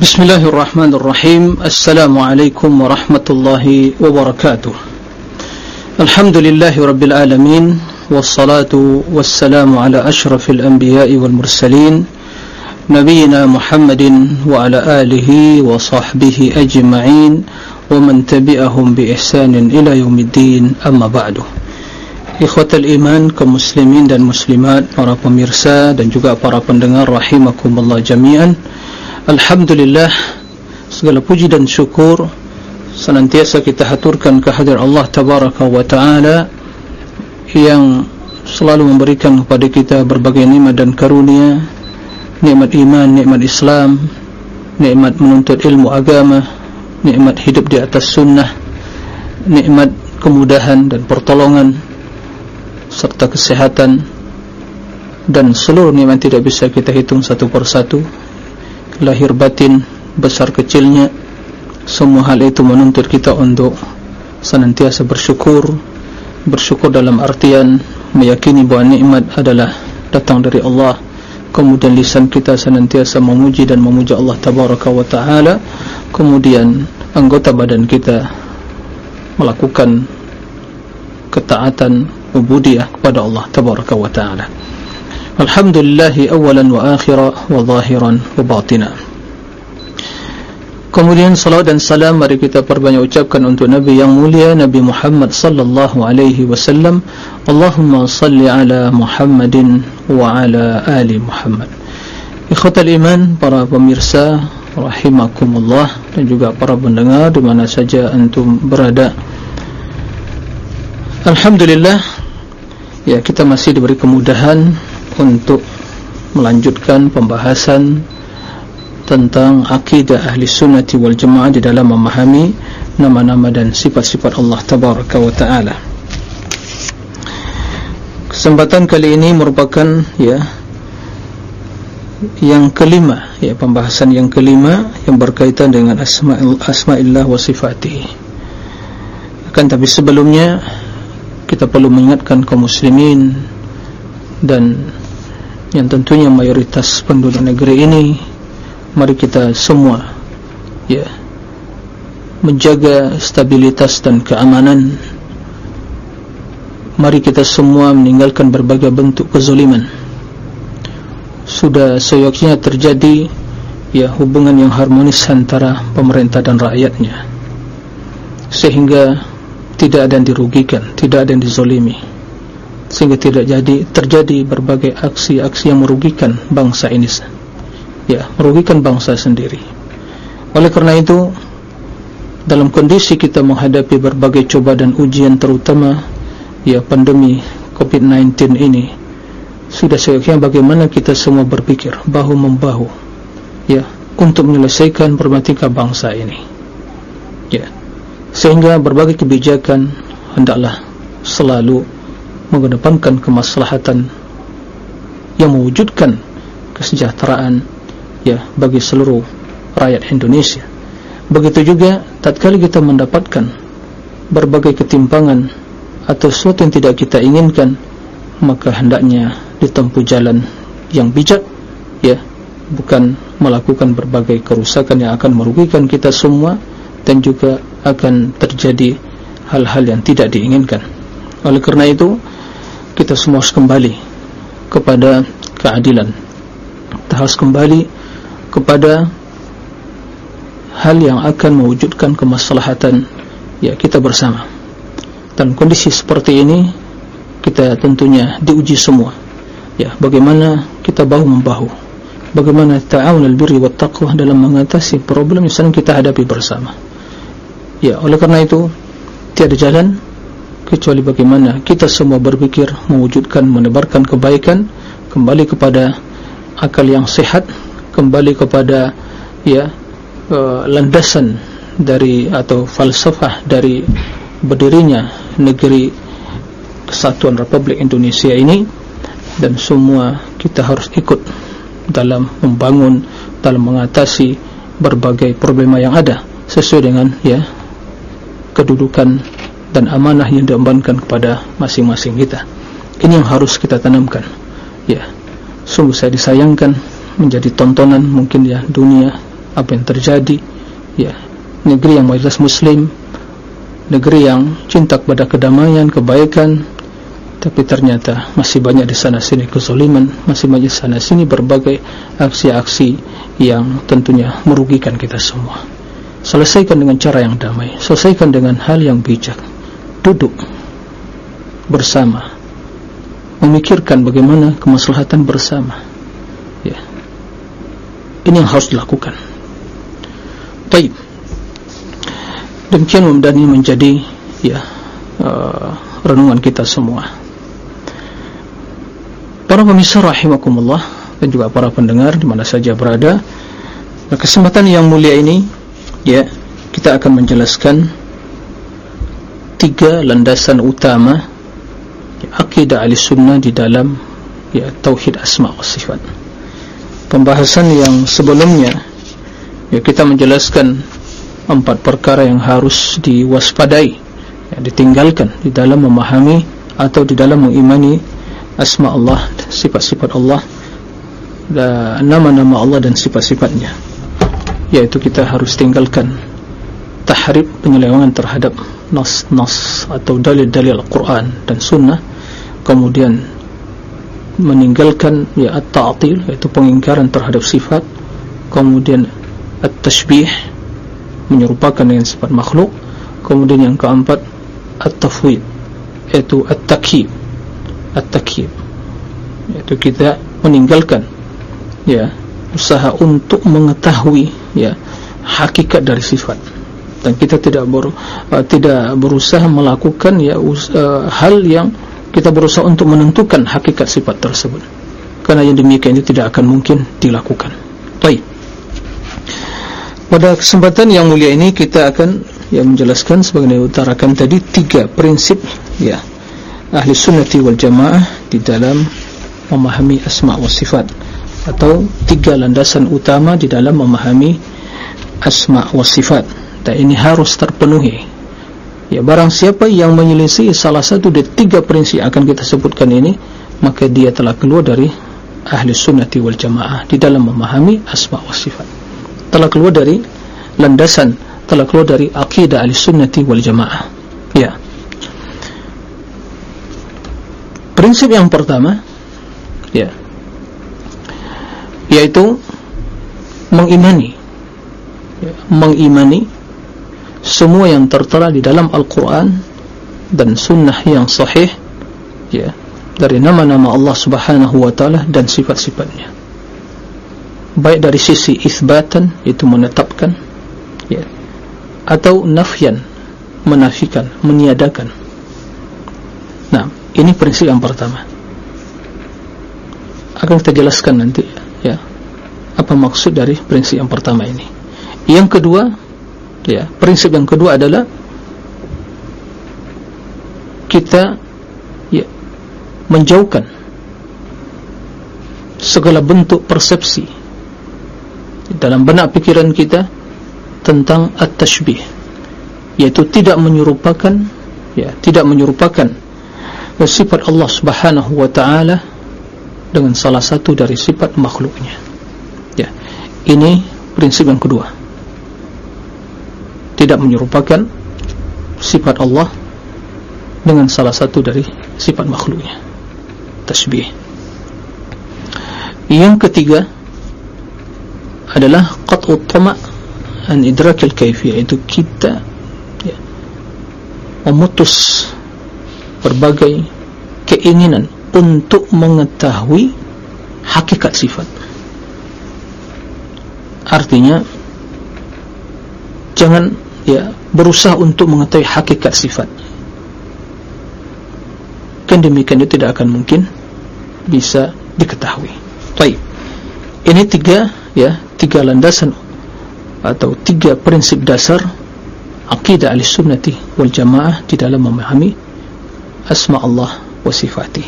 بسم الله الرحمن الرحيم السلام عليكم ورحمة الله وبركاته الحمد لله رب العالمين والصلاة والسلام على أشرف الأنبياء والمرسلين نبينا محمد وعلى آله وصحبه أجمعين ومن تبعهم بإحسان إلى يوم الدين أما بعد Ikhwatal iman kaum muslimin dan muslimat para pemirsa dan juga para pendengar rahimakumullah jami'an. Alhamdulillah segala puji dan syukur senantiasa kita haturkan kehadiran Allah tabaraka wa taala yang selalu memberikan kepada kita berbagai nikmat dan karunia nikmat iman, nikmat Islam nikmat menuntut ilmu agama nikmat hidup di atas sunnah nikmat kemudahan dan pertolongan serta kesehatan dan seluruh nikmat tidak bisa kita hitung satu persatu lahir batin besar kecilnya semua hal itu menuntut kita untuk senantiasa bersyukur. Bersyukur dalam artian meyakini bahawa nikmat adalah datang dari Allah. Kemudian lisan kita senantiasa memuji dan memuja Allah tabaraka wa taala. Kemudian anggota badan kita melakukan ketaatan ubudiyah kepada Allah tabaraka wa taala Alhamdulillah awalan wa akhira wa zahiran Kemudian salat dan salam mari kita perbanyak ucapkan untuk Nabi yang mulia Nabi Muhammad sallallahu alaihi wasallam. Allahumma salli ala Muhammadin wa ala ali Muhammad. Ikhwatal iman para pemirsa rahimakumullah dan juga para pendengar di mana saja antum berada. Alhamdulillah ya kita masih diberi kemudahan untuk melanjutkan pembahasan tentang akidah ahli sunnati wal jamaah di dalam memahami nama-nama dan sifat-sifat Allah tabaraka wa ta'ala. Kesempatan kali ini merupakan ya yang kelima ya pembahasan yang kelima yang berkaitan dengan asma'il asma'illah wa sifatih akan tapi sebelumnya kita perlu mengingatkan kaum muslimin dan yang tentunya mayoritas penduduk negeri ini mari kita semua ya menjaga stabilitas dan keamanan. Mari kita semua meninggalkan berbagai bentuk kezaliman sudah seyogyanya terjadi ya hubungan yang harmonis antara pemerintah dan rakyatnya. Sehingga tidak ada yang dirugikan, tidak ada yang dizolimi sehingga tidak jadi terjadi berbagai aksi-aksi yang merugikan bangsa ini ya, merugikan bangsa sendiri. Oleh karena itu dalam kondisi kita menghadapi berbagai coba dan ujian terutama ya pandemi COVID-19 ini sudah seyogyanya bagaimana kita semua berpikir bahu-membahu ya, untuk menyelesaikan problematika bangsa ini. Ya sehingga berbagai kebijakan hendaklah selalu mengedepankan kemaslahatan yang mewujudkan kesejahteraan ya bagi seluruh rakyat Indonesia. Begitu juga tatkala kita mendapatkan berbagai ketimpangan atau sesuatu yang tidak kita inginkan maka hendaknya ditempuh jalan yang bijak ya bukan melakukan berbagai kerusakan yang akan merugikan kita semua dan juga akan terjadi hal-hal yang tidak diinginkan. Oleh kerana itu kita semua harus kembali kepada keadilan. Kita harus kembali kepada hal yang akan mewujudkan kemaslahatan ya kita bersama. Dan kondisi seperti ini kita tentunya diuji semua. Ya bagaimana kita bahu-membahu bagaimana ta'awun al-birri wa taqwa dalam mengatasi problem yang sedang kita hadapi bersama. Ya, oleh karena itu tiada jalan kecuali bagaimana kita semua berpikir mewujudkan menebarkan kebaikan kembali kepada akal yang sehat kembali kepada ya uh, landasan dari atau falsafah dari berdirinya negeri kesatuan Republik Indonesia ini. Dan semua kita harus ikut dalam membangun dalam mengatasi berbagai problema yang ada sesuai dengan ya kedudukan dan amanah yang diembankan kepada masing-masing kita. Ini yang harus kita tanamkan. Ya. Sungguh saya disayangkan menjadi tontonan mungkin ya dunia apa yang terjadi. Ya. Negeri yang mayoritas muslim negeri yang cinta kepada kedamaian kebaikan tapi ternyata masih banyak di sana sini kezaliman masih banyak di sana sini berbagai aksi-aksi yang tentunya merugikan kita semua. Selesaikan dengan cara yang damai selesaikan dengan hal yang bijak duduk bersama memikirkan bagaimana kemaslahatan bersama. Ya. Ini yang harus dilakukan. Baik. Demikian mudah ini menjadi ya uh, renungan kita semua. Para pemirsa rahimakumullah dan juga para pendengar di mana saja berada kesempatan yang mulia ini ya kita akan menjelaskan tiga landasan utama akidah ahli sunnah di dalam ya tauhid asma wa sifat. Pembahasan yang sebelumnya ya kita menjelaskan empat perkara yang harus diwaspadai ya, ditinggalkan di dalam memahami atau di dalam mengimani asma Allah sifat-sifat Allah nama-nama Allah dan sifat-sifatnya. Yaitu kita harus tinggalkan tahrib penyelewangan terhadap nas-nas atau dalil-dalil Al-Quran dan Sunnah kemudian meninggalkan ya at-ta'til yaitu pengingkaran terhadap sifat kemudian at-tashbih menyerupakan dengan sifat makhluk kemudian yang keempat at-tafwid yaitu at-takyib at-takyib. Yaitu kita meninggalkan ya usaha untuk mengetahui ya hakikat dari sifat dan kita tidak ber, uh, tidak berusaha melakukan ya uh, hal yang kita berusaha untuk menentukan hakikat sifat tersebut. Karena yang demikian itu tidak akan mungkin dilakukan. Baik. Pada kesempatan yang mulia ini kita akan yang menjelaskan sebagaimana utarakan tadi tiga prinsip ya ahli sunnati wal jamaah di dalam memahami asma wa sifat atau tiga landasan utama di dalam memahami asma wa sifat dan ini harus terpenuhi. Ya barang siapa yang menyelisih salah satu dari tiga prinsip akan kita sebutkan ini maka dia telah keluar dari ahli sunnati wal jamaah di dalam memahami asma wa sifat. Telah keluar dari landasan telah keluar dari akidah ahli sunnati wal jamaah. Ya. Prinsip yang pertama ya yaitu mengimani. Ya, mengimani semua yang tertera di dalam Al-Quran dan sunnah yang sahih ya dari nama-nama Allah subhanahu wa ta'ala dan sifat-sifatnya. Baik dari sisi isbatan itu menetapkan ya atau nafyan menafikan, meniadakan. Nah ini prinsip yang pertama. Akan kita jelaskan nanti ya apa maksud dari prinsip yang pertama ini. Yang kedua ya prinsip yang kedua adalah kita ya menjauhkan segala bentuk persepsi dalam benak pikiran kita tentang at-tashbih yaitu tidak menyerupakan ya tidak menyerupakan sifat Allah Subhanahu wa taala dengan salah satu dari sifat makhluknya. Ya ini prinsip yang kedua tidak menyerupakan sifat Allah dengan salah satu dari sifat makhluknya. Tasbih. Yang ketiga adalah qat'u tama' an idrak al-kayfiyah itu kita ya, memutus berbagai keinginan untuk mengetahui hakikat sifat. Artinya jangan ya berusaha untuk mengetahui hakikat sifat. Kan demikian itu tidak akan mungkin bisa diketahui. Baik. Ini tiga ya tiga landasan atau tiga prinsip dasar akidah al-sunnati wal jamaah di dalam memahami asma Allah wa sifati.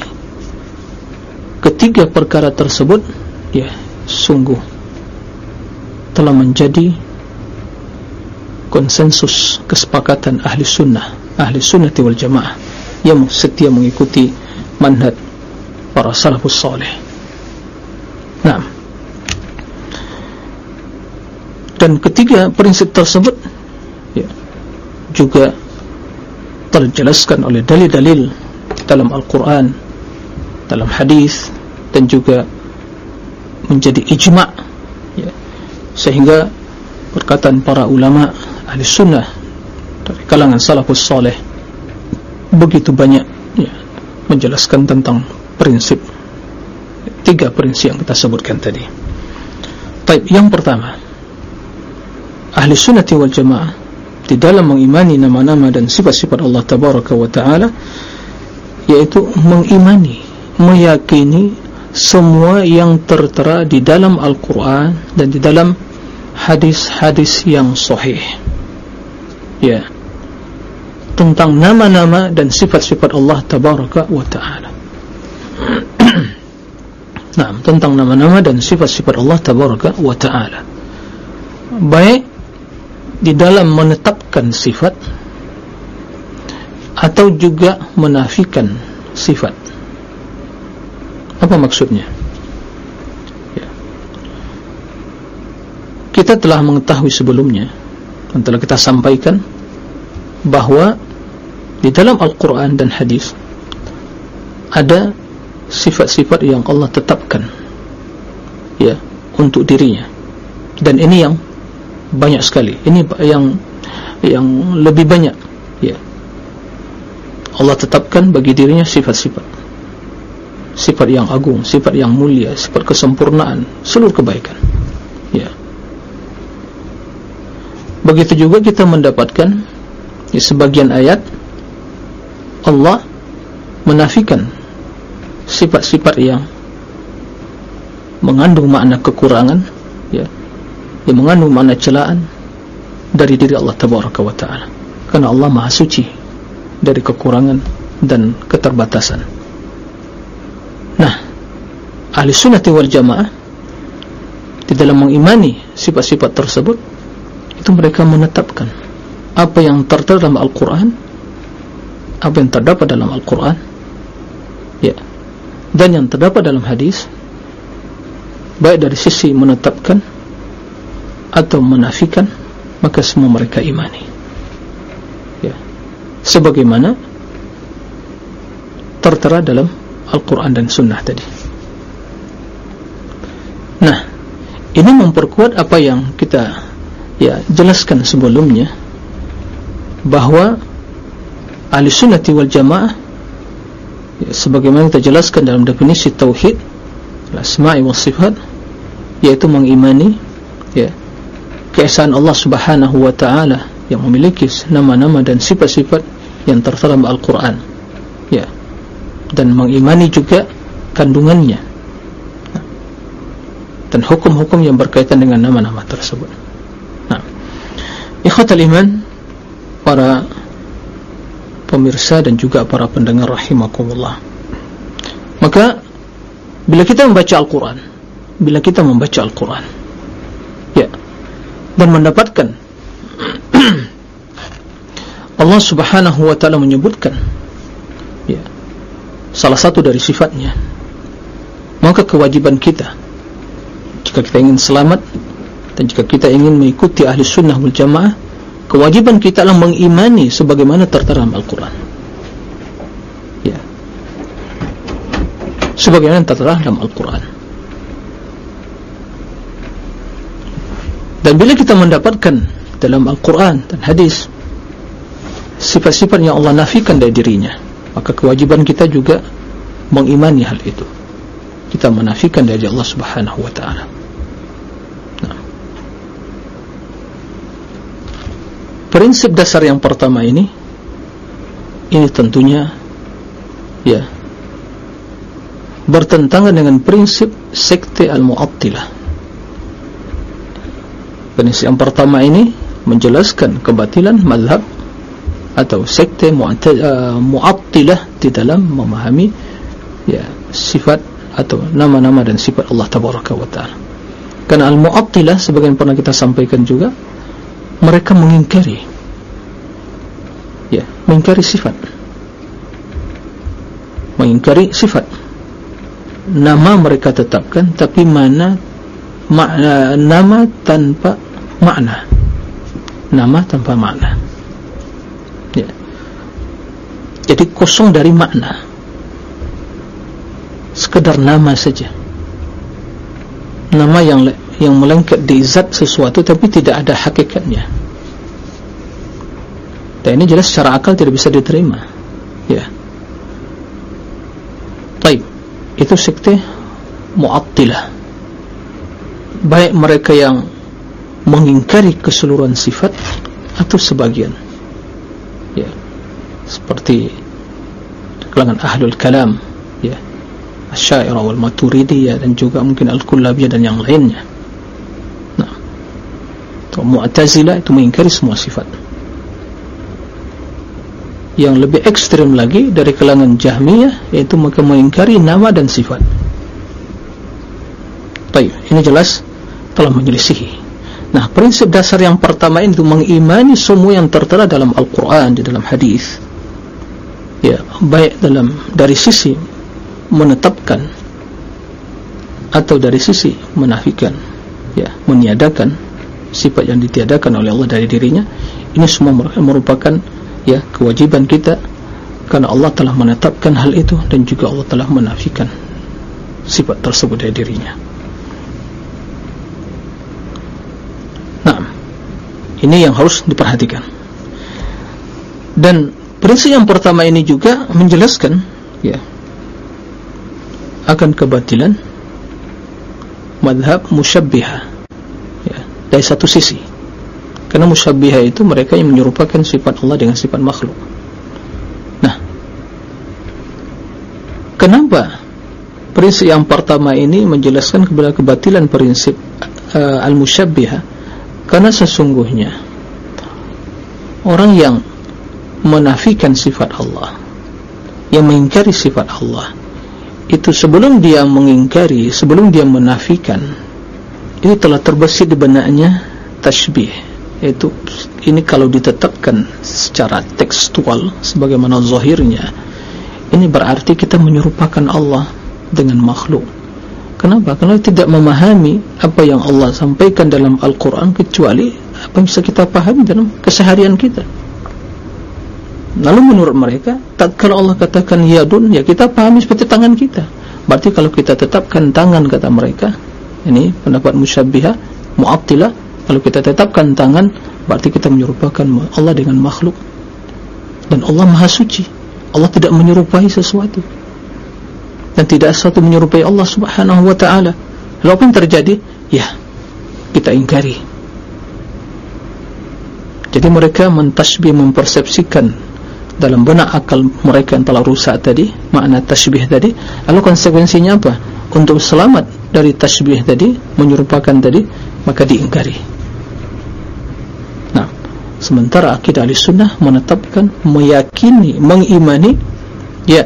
Ketiga perkara tersebut ya sungguh telah menjadi konsensus kesepakatan ahli sunnah ahli sunnah wal jamaah yang setia mengikuti manhaj para salafus salih. Nah dan ketiga prinsip tersebut ya, juga telah dijelaskan oleh dalil-dalil dalam Al-Quran dalam hadis dan juga menjadi ijma' ya, sehingga perkataan para ulama ahli sunnah dari kalangan salafus salih begitu banyak ya, menjelaskan tentang prinsip tiga prinsip yang kita sebutkan tadi. Taib yang pertama ahli sunnati wal jamaah di dalam mengimani nama-nama dan sifat-sifat Allah tabaraka wa ta'ala yaitu mengimani meyakini semua yang tertera di dalam Al-Quran dan di dalam hadis-hadis yang sahih. Ya. Tentang nama-nama dan sifat-sifat Allah tabaraka wa ta'ala. Nah tentang nama-nama dan sifat-sifat Allah tabaraka wa ta'ala. Baik di dalam menetapkan sifat atau juga menafikan sifat. Apa maksudnya kita telah mengetahui sebelumnya dan telah kita sampaikan bahawa di dalam Al-Quran dan Hadis ada sifat-sifat yang Allah tetapkan ya untuk dirinya. Dan ini yang banyak sekali. Ini yang yang lebih banyak ya. Allah tetapkan bagi dirinya sifat-sifat. Sifat yang agung sifat yang mulia sifat kesempurnaan seluruh kebaikan ya begitu juga kita mendapatkan di sebagian ayat Allah menafikan sifat-sifat yang mengandung makna kekurangan ya yang mengandung makna celaan dari diri Allah Tabaraka wa Ta'ala. Kerana Allah Maha Suci dari kekurangan dan keterbatasan. Nah ahli sunnati wal jamaah di dalam mengimani sifat-sifat tersebut itu mereka menetapkan apa yang tertera dalam Al-Quran apa yang terdapat dalam Al-Quran ya dan yang terdapat dalam hadis baik dari sisi menetapkan atau menafikan maka semua mereka imani. Ya. Sebagaimana tertera dalam Al-Quran dan Sunnah tadi. Nah ini memperkuat apa yang kita ya jelaskan sebelumnya bahawa ahli sunnati wal jamaah ya, sebagaimana kita jelaskan dalam definisi tauhid al-asma'i wa sifat yaitu mengimani ya keesaan Allah subhanahu wa ta'ala yang memiliki nama-nama dan sifat-sifat yang tertera dalam Al-Quran ya. dan mengimani juga kandungannya dan hukum-hukum yang berkaitan dengan nama-nama tersebut. Ikhwatal iman para pemirsa dan juga para pendengar rahimakumullah. Maka bila kita membaca Al-Quran bila kita membaca Al-Quran ya dan mendapatkan Allah subhanahu wa ta'ala menyebutkan ya, salah satu dari sifatnya maka kewajiban kita jika kita ingin selamat dan jika kita ingin mengikuti ahli sunnah wal jamaah kewajiban kita adalah mengimani sebagaimana tertera dalam Al-Quran ya. sebagaimana tertera dalam Al-Quran Dan bila kita mendapatkan dalam Al-Quran dan Hadis sifat-sifat yang Allah nafikan dari dirinya, maka kewajiban kita juga mengimani hal itu. Kita menafikan dari Allah Subhanahu Wa Taala. Prinsip dasar yang pertama ini, ini tentunya ya bertentangan dengan prinsip sekte al-Mu'attilah Prinsip yang pertama ini menjelaskan kebatilan mazhab atau sekte uh, mu'attilah di dalam memahami ya sifat atau nama-nama dan sifat Allah tabaraka wa taala. Karena al-mu'attilah sebagian pernah kita sampaikan juga mereka mengingkari ya, mengingkari sifat. Mengingkari sifat. Nama mereka tetapkan tapi mana makna nama tanpa makna nama tanpa makna ya. jadi kosong dari makna sekedar nama saja nama yang yang melengkap di zat sesuatu tapi tidak ada hakikatnya. Dan ini jelas secara akal tidak bisa diterima. Ya. Baik. Itu sekte mu'attilah. Baik mereka yang mengingkari keseluruhan sifat atau sebagian. Ya. Seperti kalangan ahlul kalam ya. Asyairah wal maturidiyah dan juga mungkin al-kullabiyah dan yang lainnya mu'tazilah itu mengingkari semua sifat. Yang lebih ekstrim lagi dari kalangan jahmiyah yaitu mereka mengingkari nama dan sifat. Baik ini jelas telah menyelisihi. Nah prinsip dasar yang pertama ini itu mengimani semua yang tertera dalam Al-Quran di dalam hadis. Ya baik dalam dari sisi menetapkan atau dari sisi menafikan ya meniadakan sifat yang ditiadakan oleh Allah dari dirinya ini semua merupakan ya kewajiban kita karena Allah telah menetapkan hal itu dan juga Allah telah menafikan sifat tersebut dari dirinya. Nah ini yang harus diperhatikan. Dan prinsip yang pertama ini juga menjelaskan ya akan kebatilan madhab musyabbihah. ya, dari satu sisi Karena musyabbiha itu mereka yang menyerupakan sifat Allah dengan sifat makhluk. Nah, kenapa prinsip yang pertama ini menjelaskan kepada kebatilan prinsip uh, al-musyabbiha? Karena sesungguhnya orang yang menafikan sifat Allah, yang mengingkari sifat Allah, itu sebelum dia mengingkari, sebelum dia menafikan, itu telah terbesit di benaknya tashbih. Itu ini kalau ditetapkan secara tekstual sebagaimana zahirnya ini berarti kita menyerupakan Allah dengan makhluk. Kenapa? karena tidak memahami apa yang Allah sampaikan dalam Al-Quran kecuali apa yang bisa kita pahami dalam keseharian kita. Lalu menurut mereka tak kalau Allah katakan yadun ya kita pahami seperti tangan kita. Berarti kalau kita tetapkan tangan kata mereka ini pendapat musyabbiha mu'abtilah. Kalau kita tetapkan tangan berarti kita menyerupakan Allah dengan makhluk. Dan Allah maha suci. Allah tidak menyerupai sesuatu. Dan tidak sesuatu menyerupai Allah subhanahu wa ta'ala. Lalu apa yang terjadi? ya kita ingkari. Jadi mereka mentasbih mempersepsikan dalam benak akal mereka yang telah rusak tadi makna tasbih tadi. Lalu konsekuensinya apa? untuk selamat dari tasbih tadi menyerupakan tadi maka diingkari. Sementara akidah al-sunnah menetapkan meyakini, mengimani ya,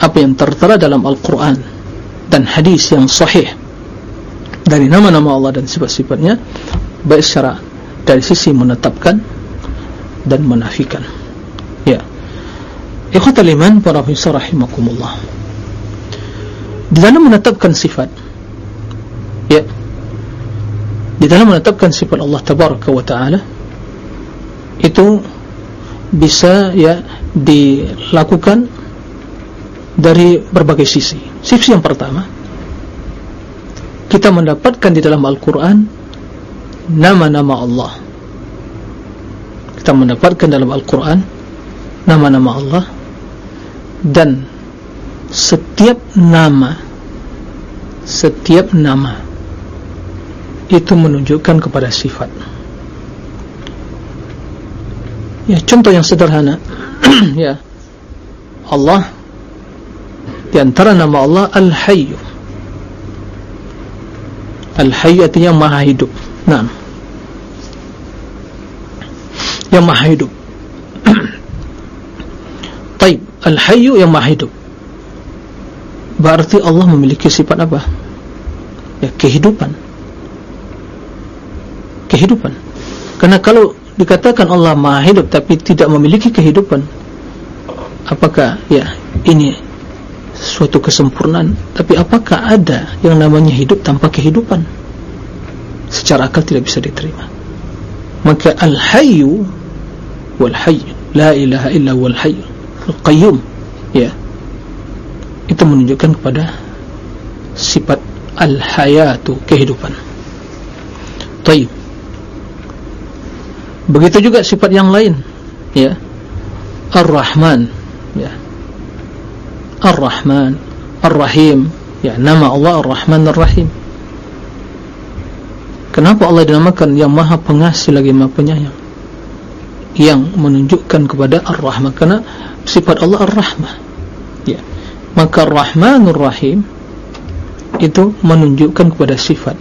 apa yang tertera dalam Al-Quran dan hadis yang sahih dari nama-nama Allah dan sifat-sifatnya baik secara dari sisi menetapkan dan menafikan. Ya. Ikhwatal iman para fisah rahimakumullah. Di dalam menetapkan sifat ya di dalam menetapkan sifat Allah tabaraka wa ta'ala itu bisa ya dilakukan dari berbagai sisi. Sisi yang pertama, kita mendapatkan di dalam Al-Quran nama-nama Allah. Kita mendapatkan dalam Al-Quran nama-nama Allah dan setiap nama setiap nama itu menunjukkan kepada sifat. Ya, contoh yang sederhana. ya. Allah di antara nama Allah Al-Hayy. Al-Hayy artinya Maha Hidup. Naam. Yang Maha Hidup. Baik, Al-Hayy yang Maha Hidup. Berarti Allah memiliki sifat apa? Ya, kehidupan. Kehidupan. Karena kalau dikatakan Allah maha hidup tapi tidak memiliki kehidupan apakah ya ini suatu kesempurnaan? Tapi apakah ada yang namanya hidup tanpa kehidupan? Secara akal tidak bisa diterima. Maka al-hayyu wal hayy la ilaha illa wal hayy al-qayyum ya itu menunjukkan kepada sifat al-hayatu kehidupan. Taib begitu juga sifat yang lain. Ya. Ar-rahman. Ya. Ar-rahman. Ar-rahim. Ya nama Allah ar-rahman ar-rahim. Kenapa Allah dinamakan yang maha pengasih lagi maha penyayang? Yang menunjukkan kepada ar-rahman. Karena sifat Allah ar-rahmah ya. Maka ar-rahmanur rahim itu menunjukkan kepada sifat.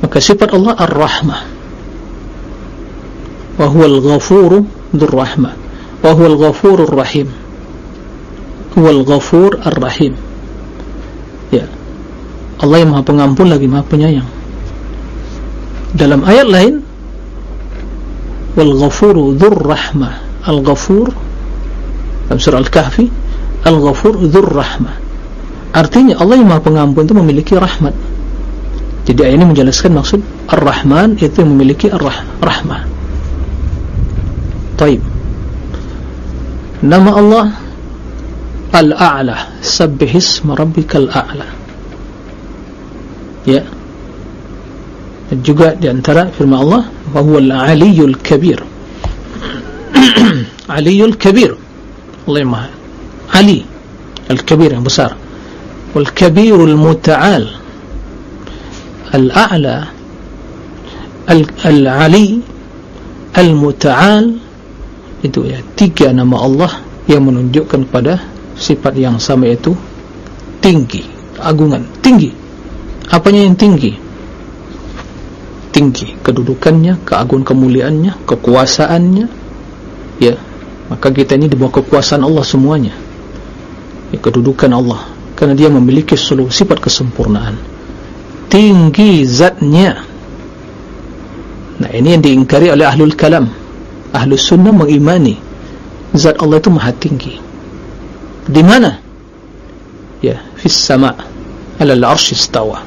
Maka sifat Allah ar-rahmah wa huwa al-ghafuru dzur-rahmah wa huwa al-ghafurur rahim. Huwa al-ghafur ar-rahim. Ya. Allah yang maha pengampun lagi maha penyayang. Dalam ayat lain wal-ghafuru dzur-rahmah al-ghafur dalam surah al-kahfi al-ghafur dzur-rahmah Artinya Allah yang maha pengampun itu memiliki rahmat. Jadi ayat ini menjelaskan maksud Ar-Rahman itu memiliki Ar-Rahmah Taib Nama Allah Al-A'la Sabbihis Marabbikal A'la Ya Dan juga diantara firman Allah Wahuwa Al-Aliyul Kabir Aliyul Kabir Allah yang maha Ali Al-Kabir yang besar والكبير المتعال الأعلى العلي المتعال itu ya. Tiga nama Allah yang menunjukkan pada sifat yang sama itu tinggi agungan. Tinggi. Apanya yang tinggi? Tinggi kedudukannya keagungan kemuliaannya kekuasaannya. Ya. Maka kita ini di bawah kekuasaan Allah semuanya. Ya, kedudukan Allah. Karena dia memiliki seluruh sifat kesempurnaan. Tinggi zatnya. Nah ini yang diingkari oleh ahlul kalam ahlul sunnah mengimani zat Allah itu maha tinggi. Di mana? Ya fis sama ala al-arsh istawa.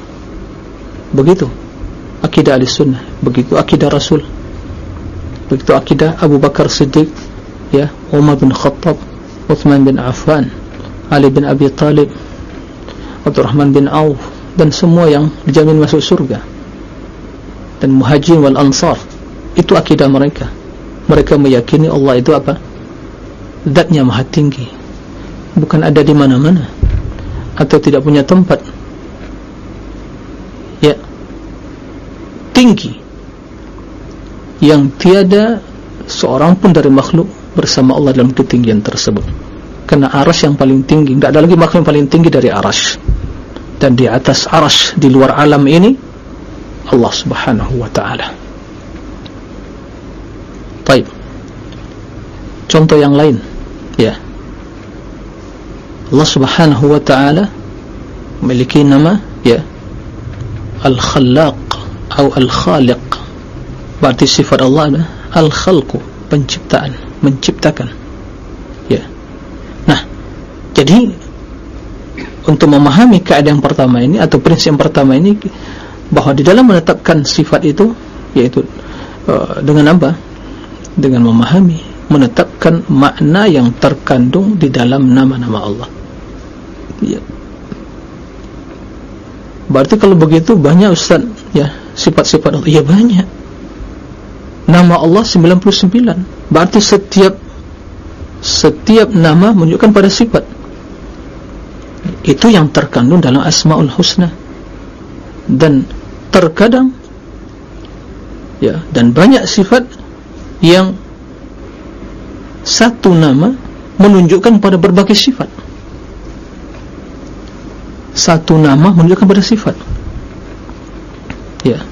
Begitu. Akidah ahli sunnah begitu akidah rasul begitu akidah Abu Bakar Siddiq ya Umar bin Khattab Uthman bin Affan Ali bin Abi Talib Abdurrahman bin Auf dan semua yang dijamin masuk surga. Dan muhajirin wal ansar. Itu akidah mereka mereka meyakini Allah itu apa? Zatnya maha tinggi. Bukan ada di mana-mana. Atau tidak punya tempat. Ya. Tinggi. Yang tiada seorang pun dari makhluk bersama Allah dalam ketinggian tersebut. Karena aras yang paling tinggi. Tidak ada lagi makhluk yang paling tinggi dari aras dan di atas arash di luar alam ini Allah subhanahu wa ta'ala baik. Contoh yang lain. Ya. Allah subhanahu wa ta'ala memiliki nama ya Al-Khallaq atau Al-Khaliq. Berarti sifat Allah adalah Al-Khalqu penciptaan menciptakan. Ya. Nah jadi untuk memahami keadaan pertama ini atau prinsip yang pertama ini bahawa di dalam menetapkan sifat itu yaitu uh, dengan apa? Dengan memahami menetapkan makna yang terkandung di dalam nama-nama Allah. Ya. berarti kalau begitu banyak Ustaz ya sifat-sifat Allah. Ya banyak. Nama Allah 99 berarti setiap setiap nama menunjukkan pada sifat. Itu yang terkandung dalam asmaul husna. Dan terkadang ya dan banyak sifat yang satu nama menunjukkan pada berbagai sifat. Satu nama menunjukkan pada sifat. Ya.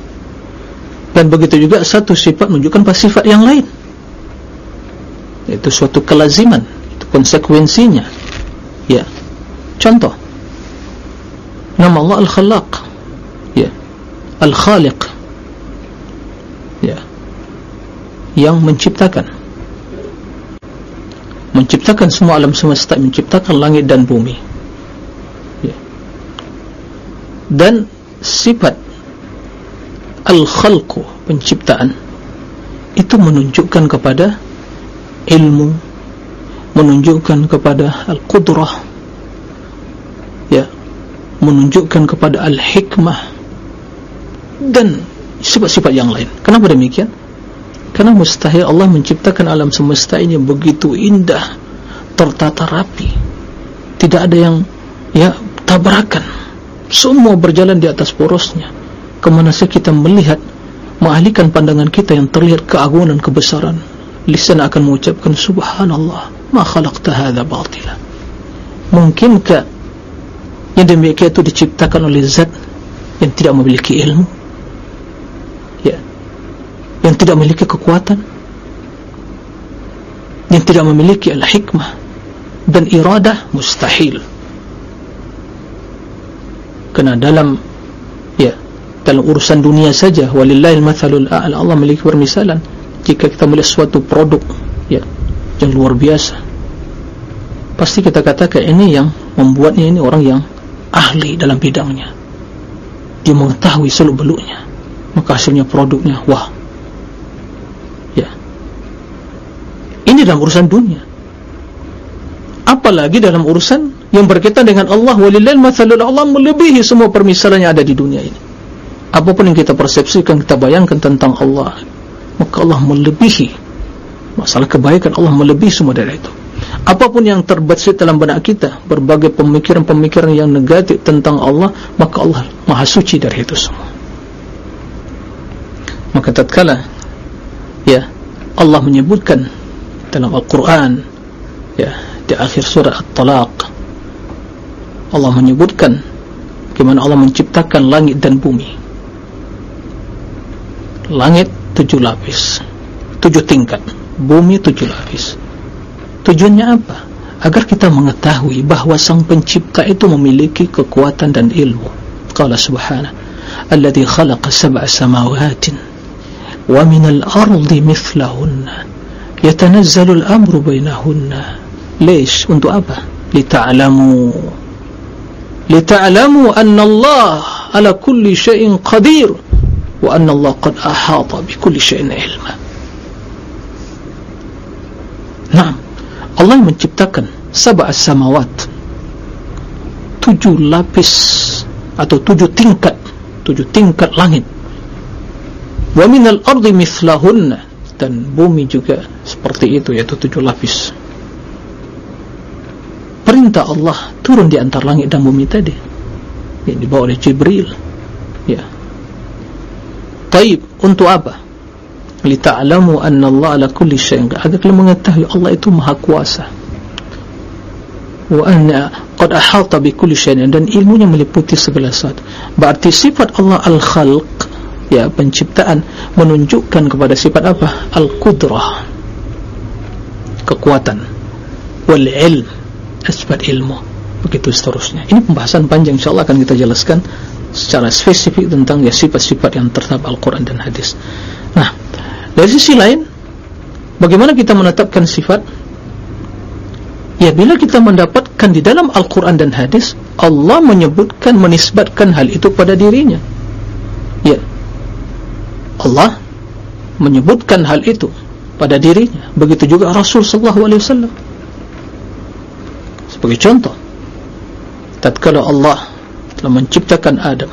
Dan begitu juga satu sifat menunjukkan pada sifat yang lain. Itu suatu kelaziman itu konsekuensinya. Ya. Contoh. Nama Allah Al-Khalaq. Ya. Al-Khaliq ya yang menciptakan. Menciptakan semua alam semesta menciptakan langit dan bumi. Ya. Dan sifat Al-Khalqu penciptaan itu menunjukkan kepada ilmu menunjukkan kepada al-qudrah ya menunjukkan kepada al-hikmah dan sifat-sifat yang lain. Kenapa demikian karena mustahil Allah menciptakan alam semesta ini begitu indah tertata rapi. Tidak ada yang ya tabrakan. Semua berjalan di atas porosnya. Kemana saja kita melihat mengalihkan pandangan kita yang terlihat keagungan kebesaran lisan akan mengucapkan subhanallah ma khalaqta hadha batila. Mungkinkah yang demikian itu diciptakan oleh zat yang tidak memiliki ilmu yang tidak memiliki kekuatan. Yang tidak memiliki al-hikmah. Dan iradah mustahil. Kerana dalam ya dalam urusan dunia saja. Walillahil mathalul a'la. Allah memiliki permisalan. Jika kita melihat suatu produk ya yang luar biasa pasti kita katakan ini yang membuatnya ini orang yang ahli dalam bidangnya. Dia mengetahui seluk beluknya maka hasilnya produknya wah ya ini dalam urusan dunia. Apalagi dalam urusan yang berkaitan dengan Allah walillahil mathalul Allah melebihi semua permisalan yang ada di dunia ini. Apapun yang kita persepsikan kita bayangkan tentang Allah maka Allah melebihi masalah kebaikan. Allah melebihi semua dari itu. Apapun yang terbesit dalam benak kita berbagai pemikiran-pemikiran yang negatif tentang Allah maka Allah maha suci dari itu semua. Maka tatkala ya Allah menyebutkan dalam Al-Quran ya di akhir surah At-Talaq. Allah menyebutkan bagaimana Allah menciptakan langit dan bumi. Langit tujuh lapis tujuh tingkat bumi tujuh lapis. Tujuannya apa? agar kita mengetahui bahawa sang pencipta itu memiliki kekuatan dan ilmu. Qala subhanahu alladhi khalaqa sab'a samawatin wa minal ardi mithlahunna yatanazzalu al-amru bainahunna lish untuk apa? lita'alamu lita'alamu anna Allah ala kulli syai'in qadir wa anna Allah qad ahata bi kulli syai'in ilma. Naam. Allah menciptakan sab'a samawat. Tujuh lapis atau tujuh tingkat, tujuh tingkat langit. Wa minal ardi mithlahunna dan bumi juga seperti itu yaitu tujuh lapis. Perintah Allah turun di antara langit dan bumi tadi. Ini dibawa oleh Jibril. Ya, Taib untuk apa? Li ta'lamu anna Allah ala kulli syai'in agar kalian mengetahui Allah itu maha kuasa. Wa anna qad ahata bi kulli syai'in dan ilmunya meliputi segala sesuatu. Berarti sifat Allah al-khalq ya penciptaan menunjukkan kepada sifat apa? Al-qudrah. Kekuatan. Wal ilm. Sifat ilmu. Begitu seterusnya. Ini pembahasan panjang insyaallah akan kita jelaskan secara spesifik tentang ya sifat-sifat yang terdapat Al-Quran dan Hadis. Nah, dari sisi lain, bagaimana kita menetapkan sifat? Ya, bila kita mendapatkan di dalam Al-Quran dan Hadis, Allah menyebutkan, menisbatkan hal itu pada dirinya. Ya, Allah menyebutkan hal itu pada dirinya. Begitu juga Rasul Sallallahu Alaihi Wasallam. Sebagai contoh, tatkala Allah telah menciptakan Adam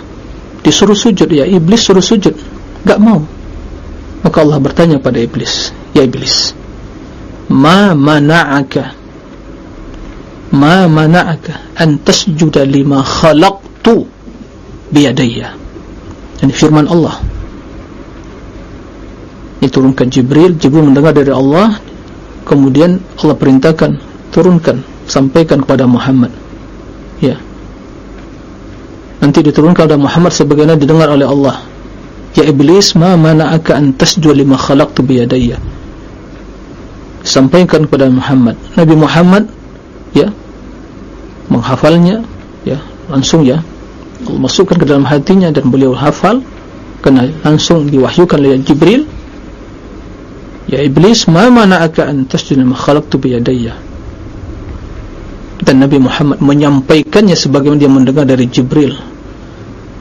disuruh sujud ya iblis suruh sujud tak mau maka Allah bertanya pada iblis ya iblis ma mana'aka ma mana'aka an tasjuda lima khalaqtu biyadaya ini firman Allah diturunkan Jibril Jibril mendengar dari Allah kemudian Allah perintahkan turunkan sampaikan kepada Muhammad. Ya. Nanti diturunkan kepada Muhammad sebagaimana didengar oleh Allah. Ya iblis ma mana'aka an tasjud lima khalaqtu biyadayya. Sampaikan kepada Muhammad. Nabi Muhammad ya menghafalnya ya langsung ya. Masukkan ke dalam hatinya dan beliau hafal kena langsung diwahyukan oleh Jibril ya iblis ma mana'aka an tasjud lima khalaqtu biyadayya. Dan Nabi Muhammad menyampaikannya sebagaimana dia mendengar dari Jibril.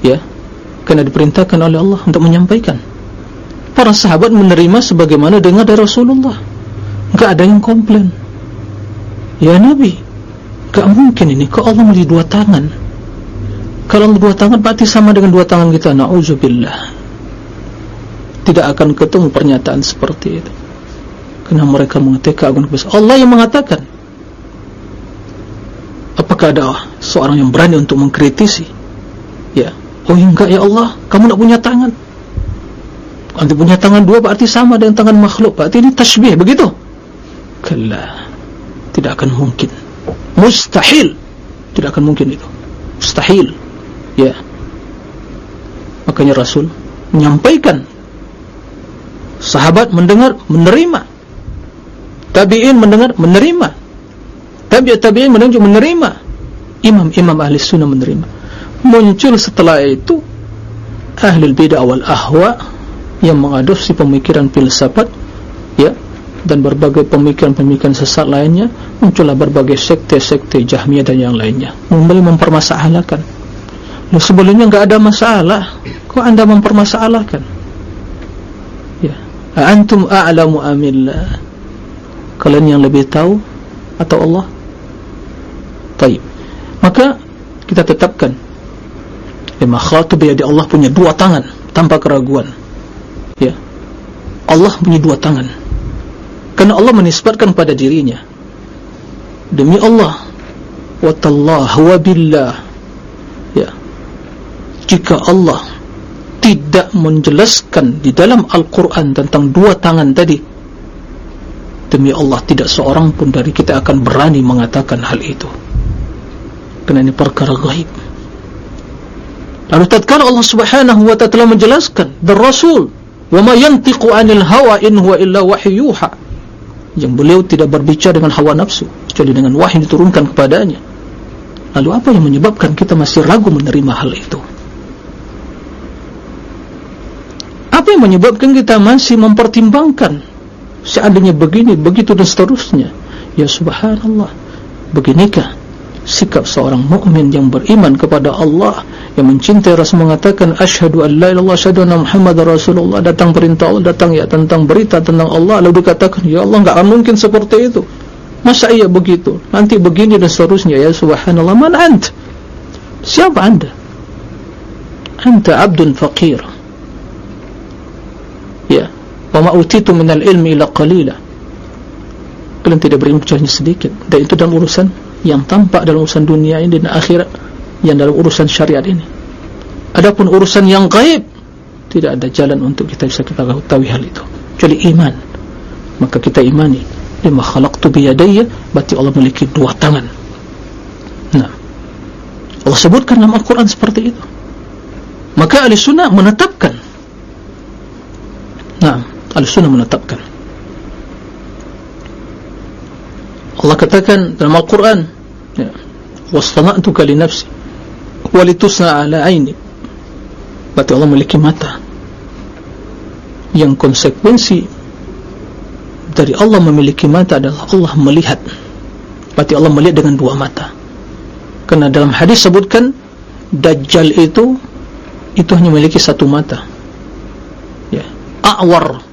Ya. Kerana diperintahkan oleh Allah untuk menyampaikan. Para sahabat menerima sebagaimana dengar dari Rasulullah. Enggak ada yang komplain. Ya Nabi enggak mungkin ini. Kok Allah memiliki dua tangan. Kalau dua tangan berarti sama dengan dua tangan kita. Na'udzubillah tidak akan ketemu pernyataan seperti itu. Kerana mereka mengatakan Allah yang mengatakan apakah ada seorang yang berani untuk mengkritisi? Ya. Oh enggak ya Allah. Kamu nak punya tangan. Nanti punya tangan dua berarti sama dengan tangan makhluk. Berarti ini tashbih begitu? Kala tidak akan mungkin. Mustahil. Tidak akan mungkin itu. Mustahil. Ya. Makanya Rasul menyampaikan sahabat mendengar menerima. Tabi'in mendengar menerima. Tabi'at tabi'in menunjuk menerima. Imam-imam ahli sunnah menerima. Muncul setelah itu ahli bidah wal ahwa yang mengadopsi pemikiran filsafat ya dan berbagai pemikiran-pemikiran sesat lainnya muncullah berbagai sekte-sekte jahmiyah dan yang lainnya. Kembali mempermasalahkan. Lalu sebelumnya enggak ada masalah. Kok anda mempermasalahkan antum a'lamu amillah kalian yang lebih tahu atau Allah? Baik maka kita tetapkan. Lima khatib ya Allah punya dua tangan tanpa keraguan. Ya. Allah punya dua tangan. Kerana Allah menisbatkan pada dirinya. Demi Allah. Wa tallah wa billah. Ya. Jika Allah tidak menjelaskan di dalam Al-Quran tentang dua tangan tadi. Demi Allah tidak seorang pun dari kita akan berani mengatakan hal itu. Kerana ini perkara gaib. Lalu tatkala Allah subhanahu wa ta'ala menjelaskan dan Rasul ma yantiqu anil hawa in huwa illa wahyuha yang beliau tidak berbicara dengan hawa nafsu kecuali dengan wahyu diturunkan kepadanya. Lalu apa yang menyebabkan kita masih ragu menerima hal itu apa yang menyebabkan kita masih mempertimbangkan? Seandainya begini, begitu dan seterusnya. Ya subhanallah. Beginikah sikap seorang mukmin yang beriman kepada Allah yang mencintai Rasul mengatakan asyhadu an la ilaha illallah muhammadar rasulullah. Datang perintah Allah datang ya tentang berita tentang Allah lalu dikatakan ya Allah enggak mungkin seperti itu. Masa iya begitu? Nanti begini dan seterusnya ya subhanallah man ant? Siapa anda? Anta abdun faqir ya. Wa ma utitu minal ilmi ila qalila. Kalian tidak berilmu kecuali sedikit. Dan itu dalam urusan yang tampak dalam urusan dunia ini dan akhirat yang dalam urusan syariat ini. Adapun urusan yang gaib tidak ada jalan untuk kita bisa kita tahu hal itu. Kecuali iman. Maka kita imani lima khalaqtu biyadayya berarti Allah memiliki dua tangan. Nah. Allah sebutkan dalam Al-Quran seperti itu. Maka ahli sunnah menetapkan Nah, Al-Sunnah menetapkan. Allah katakan dalam Al-Quran, وَاسْتَنَعْتُكَ لِنَفْسِ وَلِتُسْنَعَ ala عَيْنِ Berarti Allah memiliki mata. Yang konsekuensi dari Allah memiliki mata adalah Allah melihat. Berarti Allah melihat dengan dua mata. Karena dalam hadis sebutkan, Dajjal itu, itu hanya memiliki satu. Mata a'war.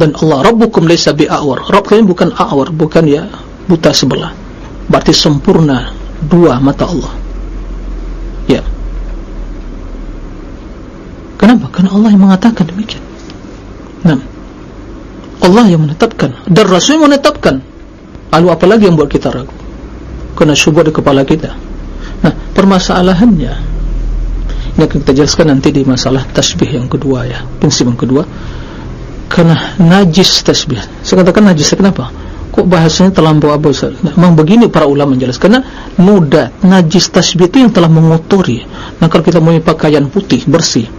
Dan Allah Rabbukum laysa bi'awar. Rabb kalian bukan a'war bukan ya buta sebelah. Berarti sempurna dua mata Allah. Ya. Kenapa? karena Allah yang mengatakan demikian. Nah Allah yang menetapkan. Dan Rasul yang menetapkan. Lalu apalagi yang buat kita ragu? Kena syubhat di kepala kita. Nah permasalahannya. Ini akan kita jelaskan nanti di masalah tasbih yang kedua ya. Prinsip yang kedua kerana najis tasbih. Saya katakan najis kenapa? Kok bahasanya terlampau Ustaz? Memang begini para ulama menjelaskan. Kerana nuda najis tasbih itu yang telah mengotori. Nah kalau kita punya pakaian putih bersih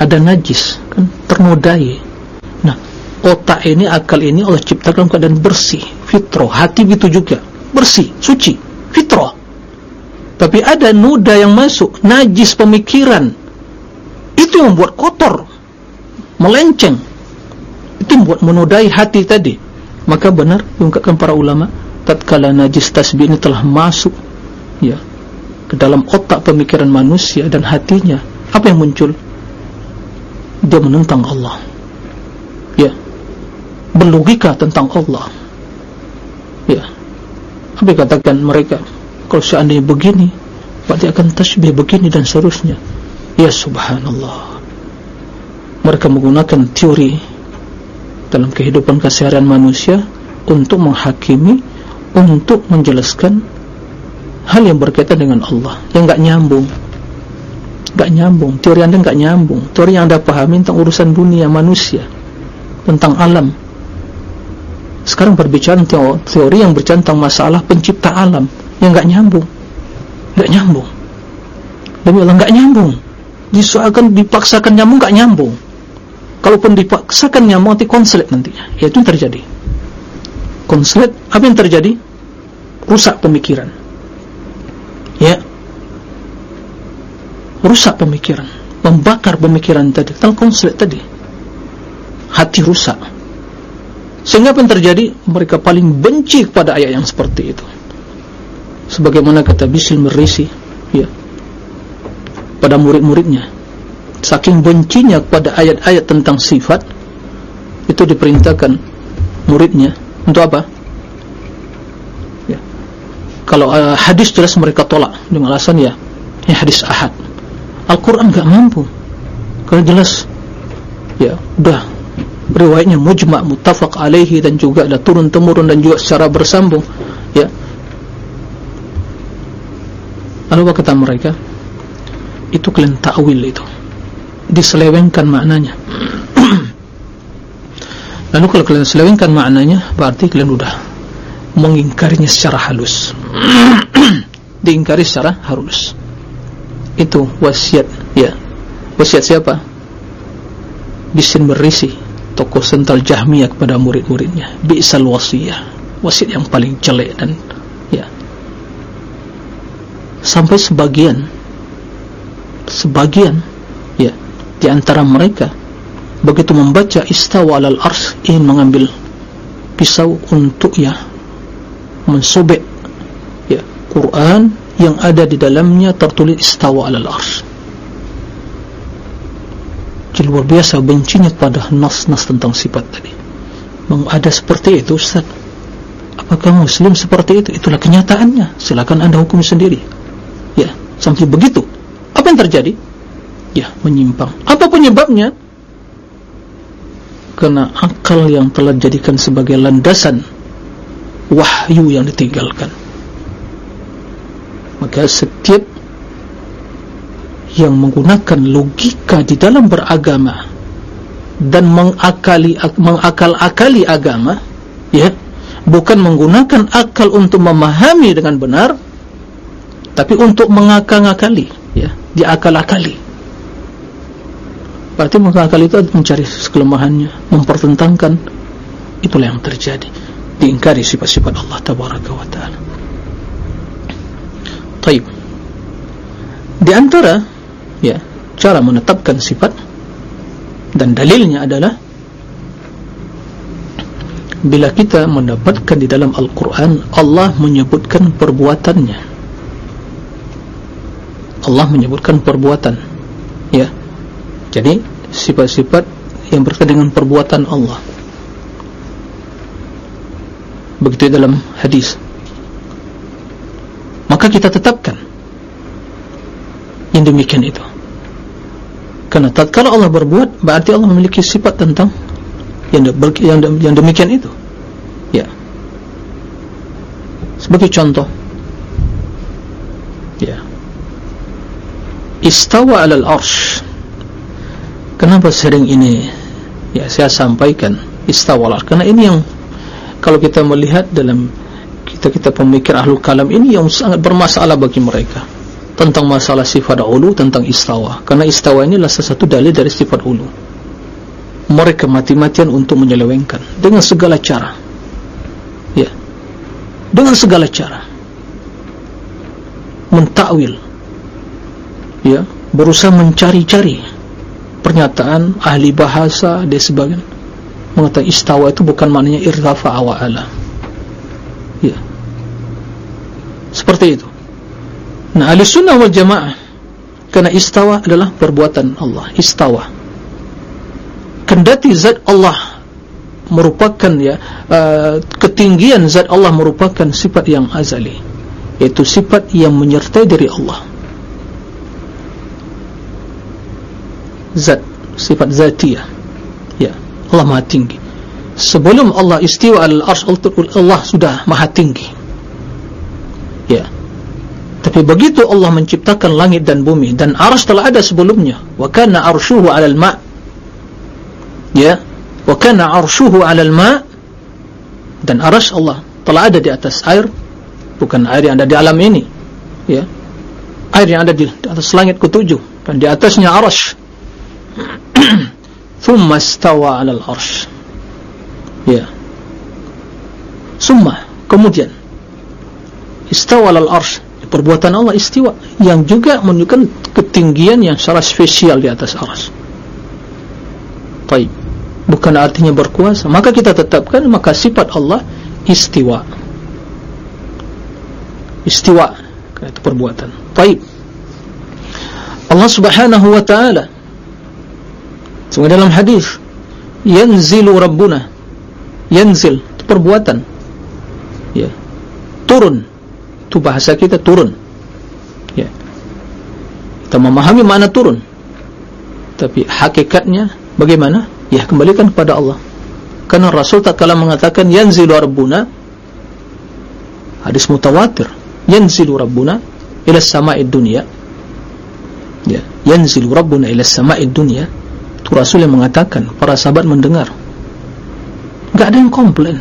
ada najis kan? Ternodai. Nah otak ini akal ini Allah ciptakan keadaan bersih. Fitrah. Hati itu juga. Bersih suci. Fitrah. Tapi ada nuda yang masuk. Najis pemikiran. Itu yang membuat kotor melenceng itu buat menodai hati tadi. Maka benar diungkapkan para ulama tatkala najis tasbih ini telah masuk ya ke dalam otak pemikiran manusia dan hatinya apa yang muncul? Dia menentang Allah. Berlogika tentang Allah. Ya. Apa katakan mereka? Kalau seandainya begini berarti akan tasbih begini dan seterusnya. Ya subhanallah. Mereka menggunakan teori dalam kehidupan keseharian manusia untuk menghakimi untuk menjelaskan hal yang berkaitan dengan Allah yang enggak nyambung. Enggak nyambung. Teori anda enggak nyambung. Teori yang anda pahami tentang urusan dunia manusia tentang alam. Sekarang berbicara tentang teori yang berbicara tentang masalah pencipta alam yang enggak nyambung. Enggak nyambung. Demi Allah enggak nyambung. Disuakan dipaksakan nyambung enggak nyambung kalaupun dipaksakan nyambung nanti konslet nantinya ya itu terjadi. Konslet apa yang terjadi? Rusak pemikiran. Ya. Rusak pemikiran. Membakar pemikiran tadi. Tentang konslet tadi. Hati rusak. Sehingga apa yang terjadi? Mereka paling benci kepada ayat yang seperti itu. Sebagaimana kata Bisil Merisi ya pada murid-muridnya saking bencinya kepada ayat-ayat tentang sifat itu diperintahkan muridnya untuk apa? Ya. Kalau uh, hadis jelas mereka tolak dengan alasan ya, ini hadis ahad. Al-Quran enggak mampu. Kalau jelas, ya, udah riwayatnya mujma' muttafaq alaihi dan juga ada turun temurun dan juga secara bersambung. Ya. Lalu apa kata mereka? Itu kalian ta'wil itu diselewengkan maknanya. Lalu kalau kalian selewengkan maknanya berarti kalian sudah mengingkarinya secara halus. Diingkari secara halus. Itu wasiat ya. Wasiat siapa? Bisin berisi tokoh sentral jahmiyah kepada murid-muridnya. Bi'sal wasiyah. Wasiat yang paling jelek dan ya. Sampai sebagian sebagian di antara mereka. Begitu membaca istawa alal ars ingin mengambil pisau untuk ya mensobek ya Quran yang ada di dalamnya tertulis istawa alal ars. Jadi luar biasa bencinya pada nas-nas tentang sifat tadi. Ada seperti itu Ustaz. Apakah muslim seperti itu? Itulah kenyataannya. Silakan anda hukum sendiri. Ya sampai begitu. Apa yang terjadi ya menyimpang. Apa penyebabnya karena akal yang telah dijadikan sebagai landasan wahyu yang ditinggalkan. Maka setiap yang menggunakan logika di dalam beragama dan mengakali mengakal-akali agama ya bukan menggunakan akal untuk memahami dengan benar tapi untuk mengakal-akali ya diakal-akali Berarti mengakal itu mencari kelemahannya, mempertentangkan itulah yang terjadi. Diingkari sifat-sifat Allah Tabaraka wa Ta'ala. Taib. Di antara ya, cara menetapkan sifat dan dalilnya adalah bila kita mendapatkan di dalam Al-Quran Allah menyebutkan perbuatannya. Allah menyebutkan perbuatan. Ya jadi sifat-sifat yang berkaitan dengan perbuatan Allah. Begitu dalam hadis. Maka kita tetapkan yang demikian itu. Karena tatkala Allah berbuat berarti Allah memiliki sifat tentang yang, yang, yang demikian itu. Ya. Sebagai contoh. Ya. Istawa alal arsh kenapa sering ini? Ya saya sampaikan istawalah. Karena ini yang kalau kita melihat dalam kita kita pemikir ahlul kalam ini yang sangat bermasalah bagi mereka. Tentang masalah sifat ulu tentang istawa. Karena istawa ini adalah satu dalil dari sifat ulu. Mereka mati-matian untuk menyelewengkan. Dengan segala cara. Ya. Dengan segala cara. Mentakwil. Ya. Berusaha mencari-cari pernyataan ahli bahasa dan sebagainya mengatakan istawa itu bukan maknanya irtafa wa ala. Ya. Seperti itu. Nah ahli sunnah wal jamaah karena istawa adalah perbuatan Allah. Istawa. Kendati zat Allah merupakan ya uh, ketinggian zat Allah merupakan sifat yang azali yaitu sifat yang menyertai dari Allah zat sifat zatiyah. Ya Allah maha tinggi. Sebelum Allah istiwa al-arsh Allah sudah maha tinggi. Ya. Tapi begitu Allah menciptakan langit dan bumi dan arsh telah ada sebelumnya wa kana arshuhu alal ma' ya wa kana arshuhu 'alal ma' dan arsh Allah telah ada di atas air bukan air yang ada di alam ini. Ya. Air yang ada di atas langit ketujuh dan di atasnya arsh thumma istawa 'alal arsh ya summa kemudian istawa 'alal arsh perbuatan Allah istiwa yang juga menunjukkan ketinggian yang secara spesial di atas arsh Taib. Bukan artinya berkuasa. Maka kita tetapkan maka sifat Allah istiwa. Istiwa itu perbuatan. Taib. Allah Subhanahu wa taala Semua dalam hadis. Yanzilu rabbuna. Yanzil itu perbuatan. Ya. Turun. Itu bahasa kita turun. Ya. Kita memahami mana turun. Tapi hakikatnya Bagaimana? Ya kembalikan kepada Allah. Karena Rasul tak kala mengatakan yanzilu rabbuna. Hadis mutawatir. Yanzilu rabbuna ila sama'id dunya ya. Yanzilu rabbuna ila sama'id dunya itu Rasul yang mengatakan para sahabat mendengar. Enggak ada yang komplain.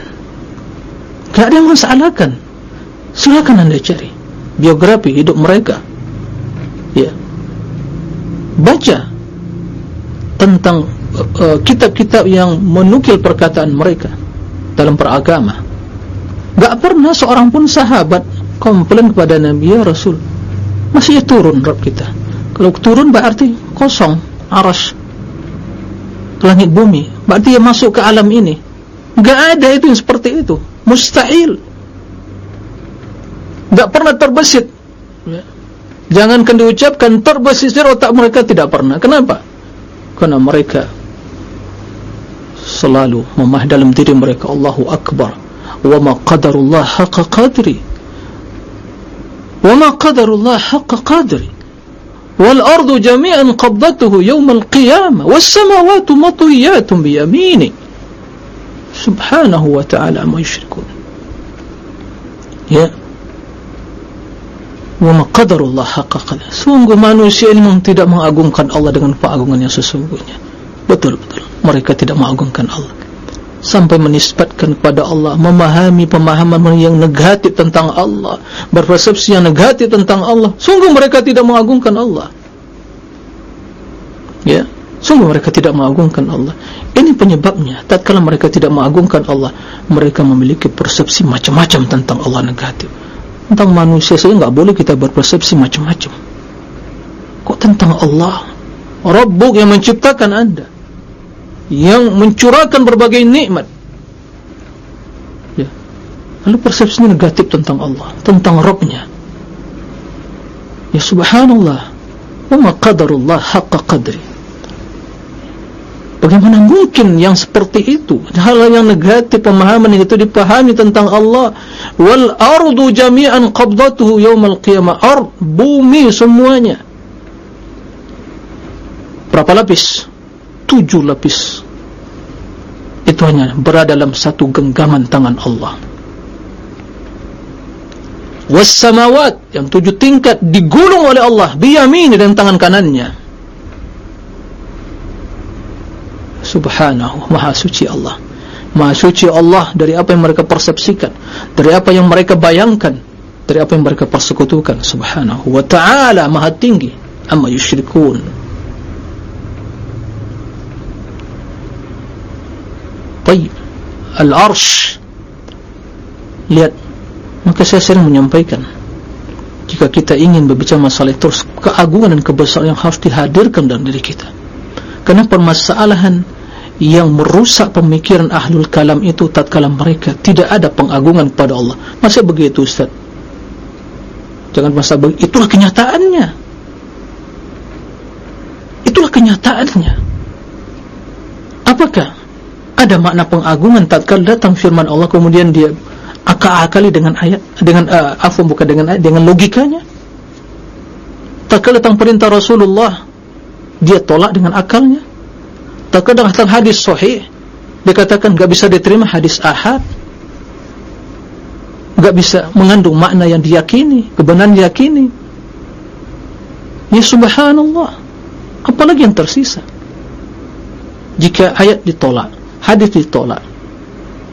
Enggak ada yang mensalahkan. Silakan anda cari biografi hidup mereka. Ya. Baca tentang Uh, kitab-kitab uh, yang menukil perkataan mereka dalam peragama. Tak pernah seorang pun sahabat komplain kepada Nabi ya Rasul masih turun Rabb kita. Kalau turun berarti kosong aras langit bumi. Berarti dia masuk ke alam ini. Tak ada itu yang seperti itu. Mustahil. Tak pernah terbesit. Ya. jangankan diucapkan terbesit dari otak mereka tidak pernah. Kenapa? kerana mereka selalu memah dalam diri mereka Allahu Akbar. Wa ma qadarullah qadri. Wa ma qadarullah qadri al qiyamah was samawati matwiyatun bi yamini. Subhanahu wa ta'ala ma yushrikun. Ya. Wa ma qadarullah haqqa qadri sungguh manusia ini tidak mengagungkan Allah dengan keagungan yang sesungguhnya. Betul betul mereka tidak mengagungkan Allah sampai menisbatkan kepada Allah memahami pemahaman yang negatif tentang Allah berpersepsi yang negatif tentang Allah. Sungguh mereka tidak mengagungkan Allah. Ya? Sungguh mereka tidak mengagungkan Allah. Ini penyebabnya. Tatkala mereka tidak mengagungkan Allah mereka memiliki persepsi macam-macam tentang Allah negatif. Tentang manusia saja enggak boleh kita berpersepsi macam-macam. Kok tentang Allah? Rabbuk yang menciptakan anda yang mencurahkan berbagai nikmat. Ya. lalu persepsi negatif tentang Allah tentang Rabbnya. Ya subhanallah. Wa qadarullah haqqa qadri. Bagaimana mungkin yang seperti itu? Hal yang negatif pemahaman itu dipahami tentang Allah. Wal ardu jami'an qabdatuhu yawmal qiyamah. Ard bumi semuanya. Berapa lapis tujuh lapis. Itu hanya berada dalam satu genggaman tangan Allah. Wassamawat yang tujuh tingkat digulung oleh Allah biyamini dan tangan kanannya. Subhanahu maha suci Allah. Maha suci Allah dari apa yang mereka persepsikan dari apa yang mereka bayangkan dari apa yang mereka persekutukan. Subhanahu wa ta'ala maha tinggi. Amma yushrikun Taib Al-Arsh. Lihat. Maka saya sering menyampaikan Jika kita ingin berbicara masalah terus Keagungan dan kebesaran yang harus dihadirkan dalam diri kita. Kerana permasalahan Yang merusak pemikiran ahlul kalam itu Tatkala mereka tidak ada pengagungan kepada Allah. Masa begitu Ustaz? Jangan masa begitu. Itulah kenyataannya. Itulah kenyataannya. Apakah ada makna pengagungan tatkala datang firman Allah kemudian dia akal-akali dengan ayat dengan uh, afwan bukan dengan ayat dengan logikanya. Tatkala datang perintah Rasulullah dia tolak dengan akalnya. Tatkala datang hadis sahih dia katakan enggak bisa diterima hadis ahad. Enggak bisa mengandung makna yang diyakini kebenaran diyakini. Ya subhanallah. Apalagi yang tersisa. Jika ayat ditolak hadis ditolak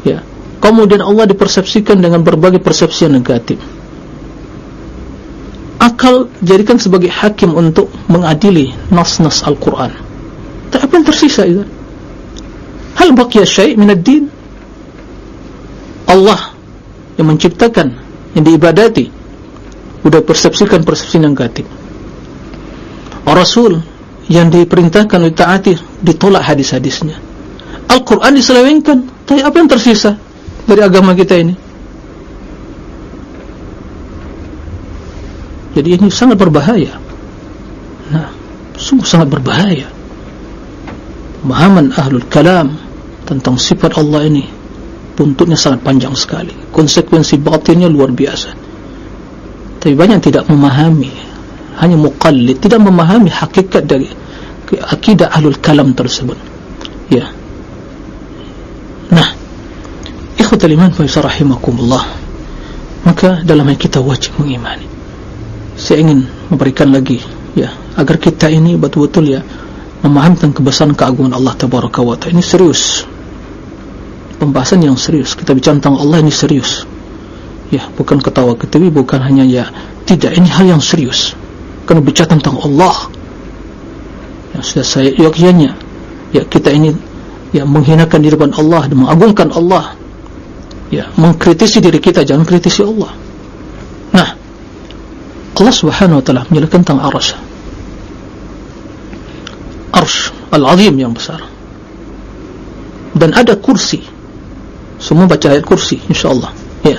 ya. Kemudian Allah dipersepsikan dengan berbagai persepsi yang negatif. Akal jadikan sebagai hakim untuk mengadili nas-nas Al-Quran. Tak apa yang tersisa itu hal baqiya syai' minad din Allah yang menciptakan yang diibadati sudah persepsikan persepsi negatif. Rasul yang diperintahkan oleh taati ditolak hadis-hadisnya Al-Quran diselewengkan. Tapi apa yang tersisa dari agama kita ini? Jadi ini sangat berbahaya. Nah sungguh sangat berbahaya. Pemahaman ahlul kalam tentang sifat Allah ini buntutnya sangat panjang sekali. Konsekuensi batinnya luar biasa. Tapi banyak tidak memahami. Hanya muqallid tidak memahami hakikat dari akidah ahlul kalam tersebut. Ya. nah ikhwatal iman fa rahimakumullah. Maka dalam yang kita wajib mengimani. Saya ingin memberikan lagi ya agar kita ini betul-betul ya memahami tentang kebesaran keagungan Allah taala. Ini serius. Pembahasan yang serius. Kita bicara tentang Allah ini serius. Ya bukan ketawa ketiwi bukan hanya ya tidak. Ini hal yang serius. Karena bicara tentang Allah. Yang sudah saya yakinnya ya kita ini ya menghinakan diri Allah dan mengagungkan Allah ya. Mengkritisi diri kita jangan kritisi Allah. Nah. Allah subhanahu wa ta'ala menjelaskan tentang arsh. Arsh al-azim yang besar. Dan ada kursi. Semua baca ayat kursi insyaAllah. Ya.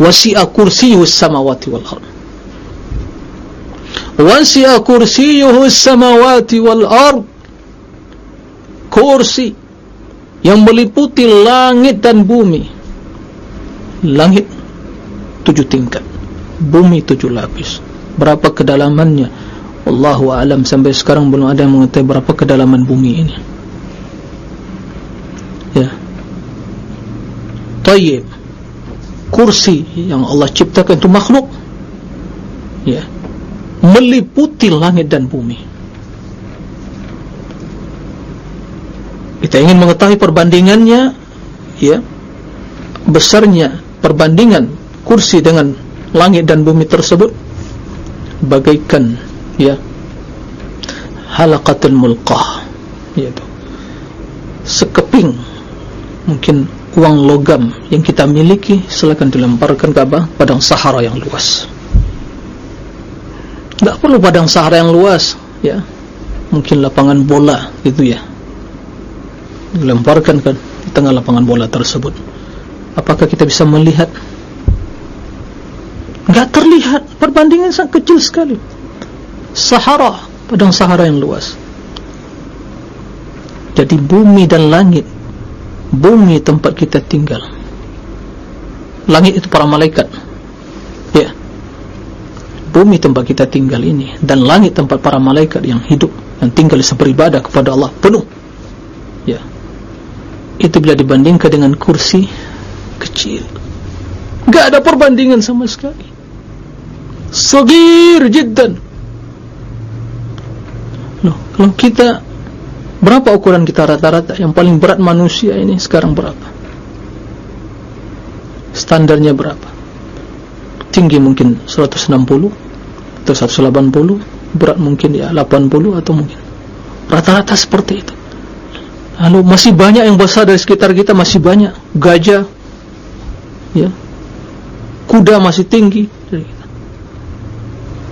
Wasi'a kursiyuhu samawati wal ard. Wasi'a kursiyuhu samawati wal ard. Kursi yang meliputi langit dan bumi langit tujuh tingkat bumi tujuh lapis. Berapa kedalamannya? Allahu alam sampai sekarang belum ada yang mengetahui berapa kedalaman bumi ini. Ya. Tayyib kursi yang Allah ciptakan itu makhluk. Ya. Meliputi langit dan bumi. Kita ingin mengetahui perbandingannya ya besarnya perbandingan kursi dengan langit dan bumi tersebut bagaikan ya halaqatul mulqah yaitu sekeping mungkin uang logam yang kita miliki silakan dilemparkan ke apa padang sahara yang luas. Tidak perlu padang sahara yang luas ya. Mungkin lapangan bola gitu ya. Dilemparkan kan di tengah lapangan bola tersebut apakah kita bisa melihat? Enggak terlihat. Perbandingan sangat kecil sekali. Sahara padang Sahara yang luas. Jadi bumi dan langit bumi tempat kita tinggal. Langit itu para malaikat. Ya. Bumi tempat kita tinggal ini dan langit tempat para malaikat yang hidup yang tinggal beribadah kepada Allah penuh. Ya. Itu bila dibandingkan dengan kursi kecil. Gak ada perbandingan sama sekali. Sagir jiddan. Loh, kalau kita Berapa ukuran kita rata-rata? Yang paling berat manusia ini sekarang berapa? Standarnya berapa? Tinggi mungkin 160 Atau 180 Berat mungkin ya 80 atau mungkin. Rata-rata seperti itu. Lalu masih banyak yang besar dari sekitar kita Masih banyak. Gajah ya. Kuda masih tinggi.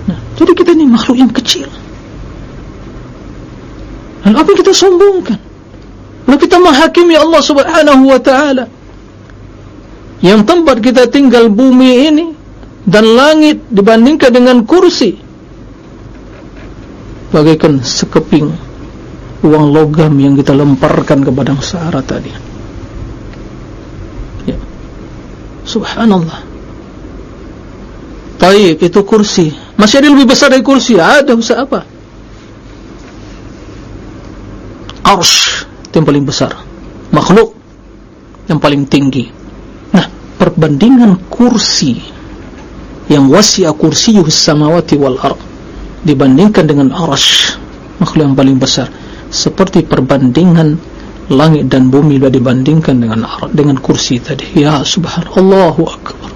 Nah, jadi kita ini makhluk yang kecil. Dan apa kita sombongkan? Kalau kita menghakimi Allah subhanahu wa ta'ala yang tempat kita tinggal bumi ini dan langit dibandingkan dengan kursi bagaikan sekeping uang logam yang kita lemparkan kepada Sahara tadi subhanallah. Taib itu kursi. Masih ada lebih besar dari kursi? Ada usah apa? Arsh itu yang paling besar. Makhluk yang paling tinggi. Nah perbandingan kursi yang wasi'a kursiyuhus samawati wal ard dibandingkan dengan arsh makhluk yang paling besar. Seperti perbandingan langit dan bumi bila dibandingkan dengan dengan kursi tadi. Ya subhanallahu akbar.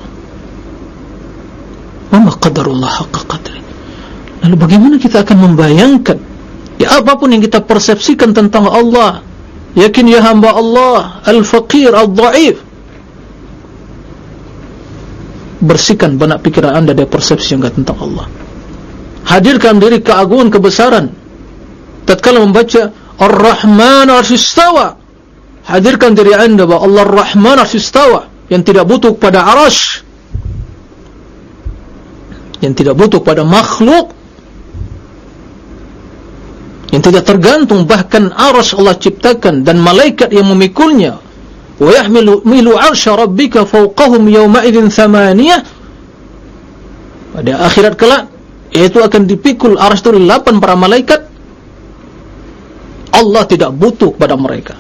Wa ma qadarullah haqqa qadri. Lalu bagaimana kita akan membayangkan ya apapun yang kita persepsikan tentang Allah yakin ya hamba Allah al-faqir al-dhaif bersihkan benak pikiran anda dari persepsi yang tentang Allah. Hadirkan diri keagungan kebesaran. Tatkala membaca Ar-Rahman Ar-Sistawa hadirkan diri anda bahawa Allah Ar-Rahman Ar-Sistawa yang tidak butuh pada arash yang tidak butuh pada makhluk yang tidak tergantung bahkan arash Allah ciptakan dan malaikat yang memikulnya. Yahmilu milu arsha rabbika yawma idhin thamaniyah. Pada akhirat kelak yaitu akan dipikul arash itu 8 para malaikat Allah tidak butuh pada mereka.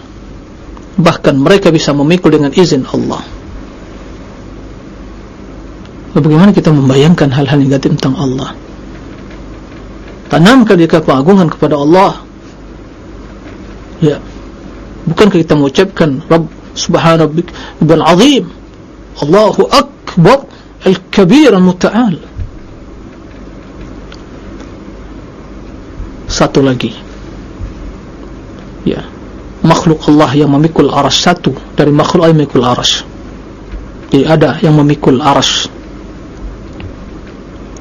Bahkan mereka bisa memikul dengan izin Allah. Bagaimana kita membayangkan hal-hal negatif tentang Allah? Tanamkan dia keagungan kepada Allah. Ya. Bukankah kita mengucapkan Rabb subhanahu ibn azim Allahu akbar al-kabir al-muta'al. Satu lagi ya. Makhluk Allah yang memikul aras satu dari makhluk yang memikul aras jadi ada yang memikul aras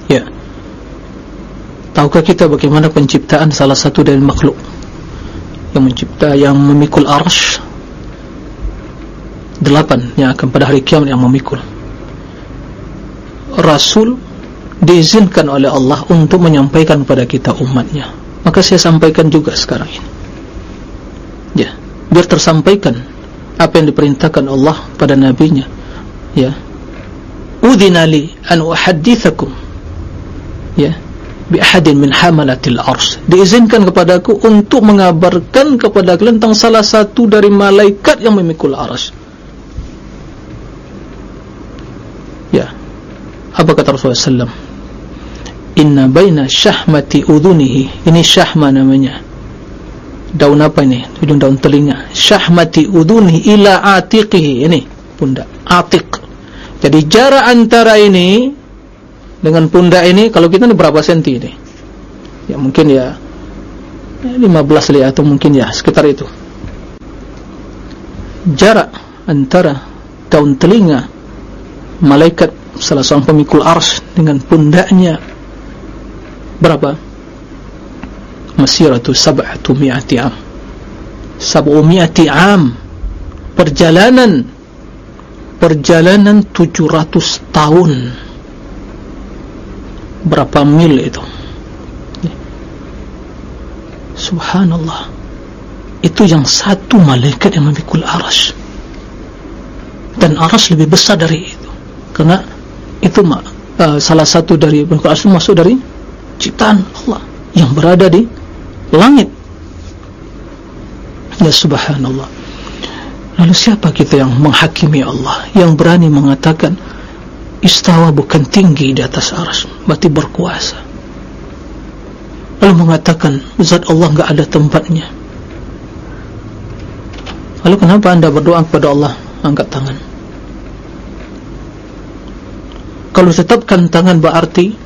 ya. Tahukah kita bagaimana penciptaan salah satu dari makhluk? Yang mencipta yang memikul aras delapan yang akan pada hari kiamat yang memikul. Rasul diizinkan oleh Allah untuk menyampaikan kepada kita umatnya. Maka saya sampaikan juga sekarang ini ya. Biar tersampaikan apa yang diperintahkan Allah pada nabinya. Ya. Udhinali an uhaddithakum. Ya. Bi ahadin min hamalatil ars. Diizinkan kepadaku untuk mengabarkan kepada kalian tentang salah satu dari malaikat yang memikul ars ya. Apa kata Rasulullah sallam inna baina syahmati udhunihi. Ini syahma namanya daun apa ini hidung daun telinga. Syahmati udhuni ila atiqihi. Ini pundak. Atiq. Jadi jarak antara ini dengan pundak ini kalau kita ini berapa senti ini ya mungkin ya 15 li atau mungkin ya sekitar itu. Jarak antara daun telinga malaikat salah seorang pemikul ars dengan pundaknya berapa masiratu sab'atu mi'ati am. Sab'u mi'ati am. Perjalanan. Perjalanan 700 tahun. Berapa mil itu? Subhanallah. Itu yang satu malaikat yang memikul aras dan aras lebih besar dari itu. Karena itu uh, salah satu dari memikul aras masuk dari ciptaan Allah yang berada di langit. Ya subhanallah. Lalu siapa kita yang menghakimi Allah yang berani mengatakan istawa bukan tinggi di atas aras berarti berkuasa. Lalu mengatakan zat Allah enggak ada tempatnya. Lalu kenapa anda berdoa kepada Allah angkat tangan. Kalau tetapkan tangan berarti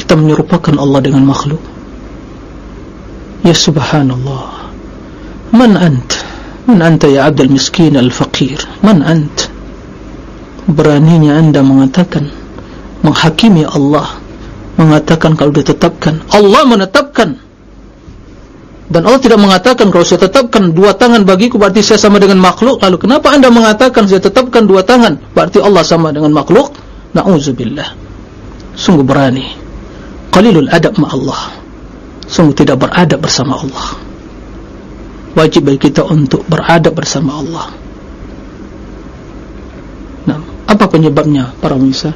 kita menyerupakan Allah dengan makhluk Ya subhanallah. Man ant? Man anta ya abdul miskin al-faqir? Man ant? Beraninya anda mengatakan Menghakimi Allah Mengatakan kalau ditetapkan. Allah menetapkan. Dan Allah tidak mengatakan Kalau saya tetapkan dua tangan bagiku Berarti saya sama dengan makhluk. Lalu kenapa anda mengatakan Saya tetapkan dua tangan? Berarti Allah sama dengan makhluk? Na'udzubillah. Sungguh berani. Qalilul adab ma'allah sungguh tidak beradab bersama Allah. Wajib bagi kita untuk beradab bersama Allah. Nah, apa penyebabnya para pemirsa?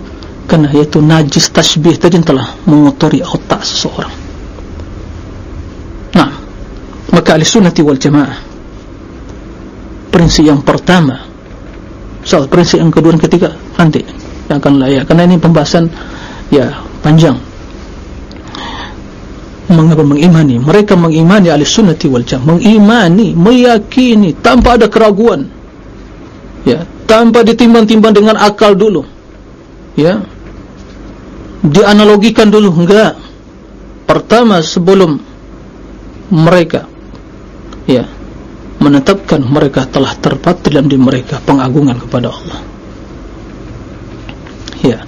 Karena yaitu najis tasbih tadi telah mengotori otak seseorang. Nah maka ahli sunnati wal jamaah prinsip yang pertama soal prinsip yang kedua dan ketiga nanti yang akan layak. Karena ini pembahasan ya panjang mengapa? Mengimani. Mereka mengimani ahli sunnati wal jamaah. Mengimani meyakini tanpa ada keraguan. Ya tanpa ditimbang-timbang dengan akal dulu. Ya dianalogikan dulu. Enggak. Pertama sebelum mereka ya menetapkan mereka telah terpatri dalam diri mereka pengagungan kepada Allah. Ya.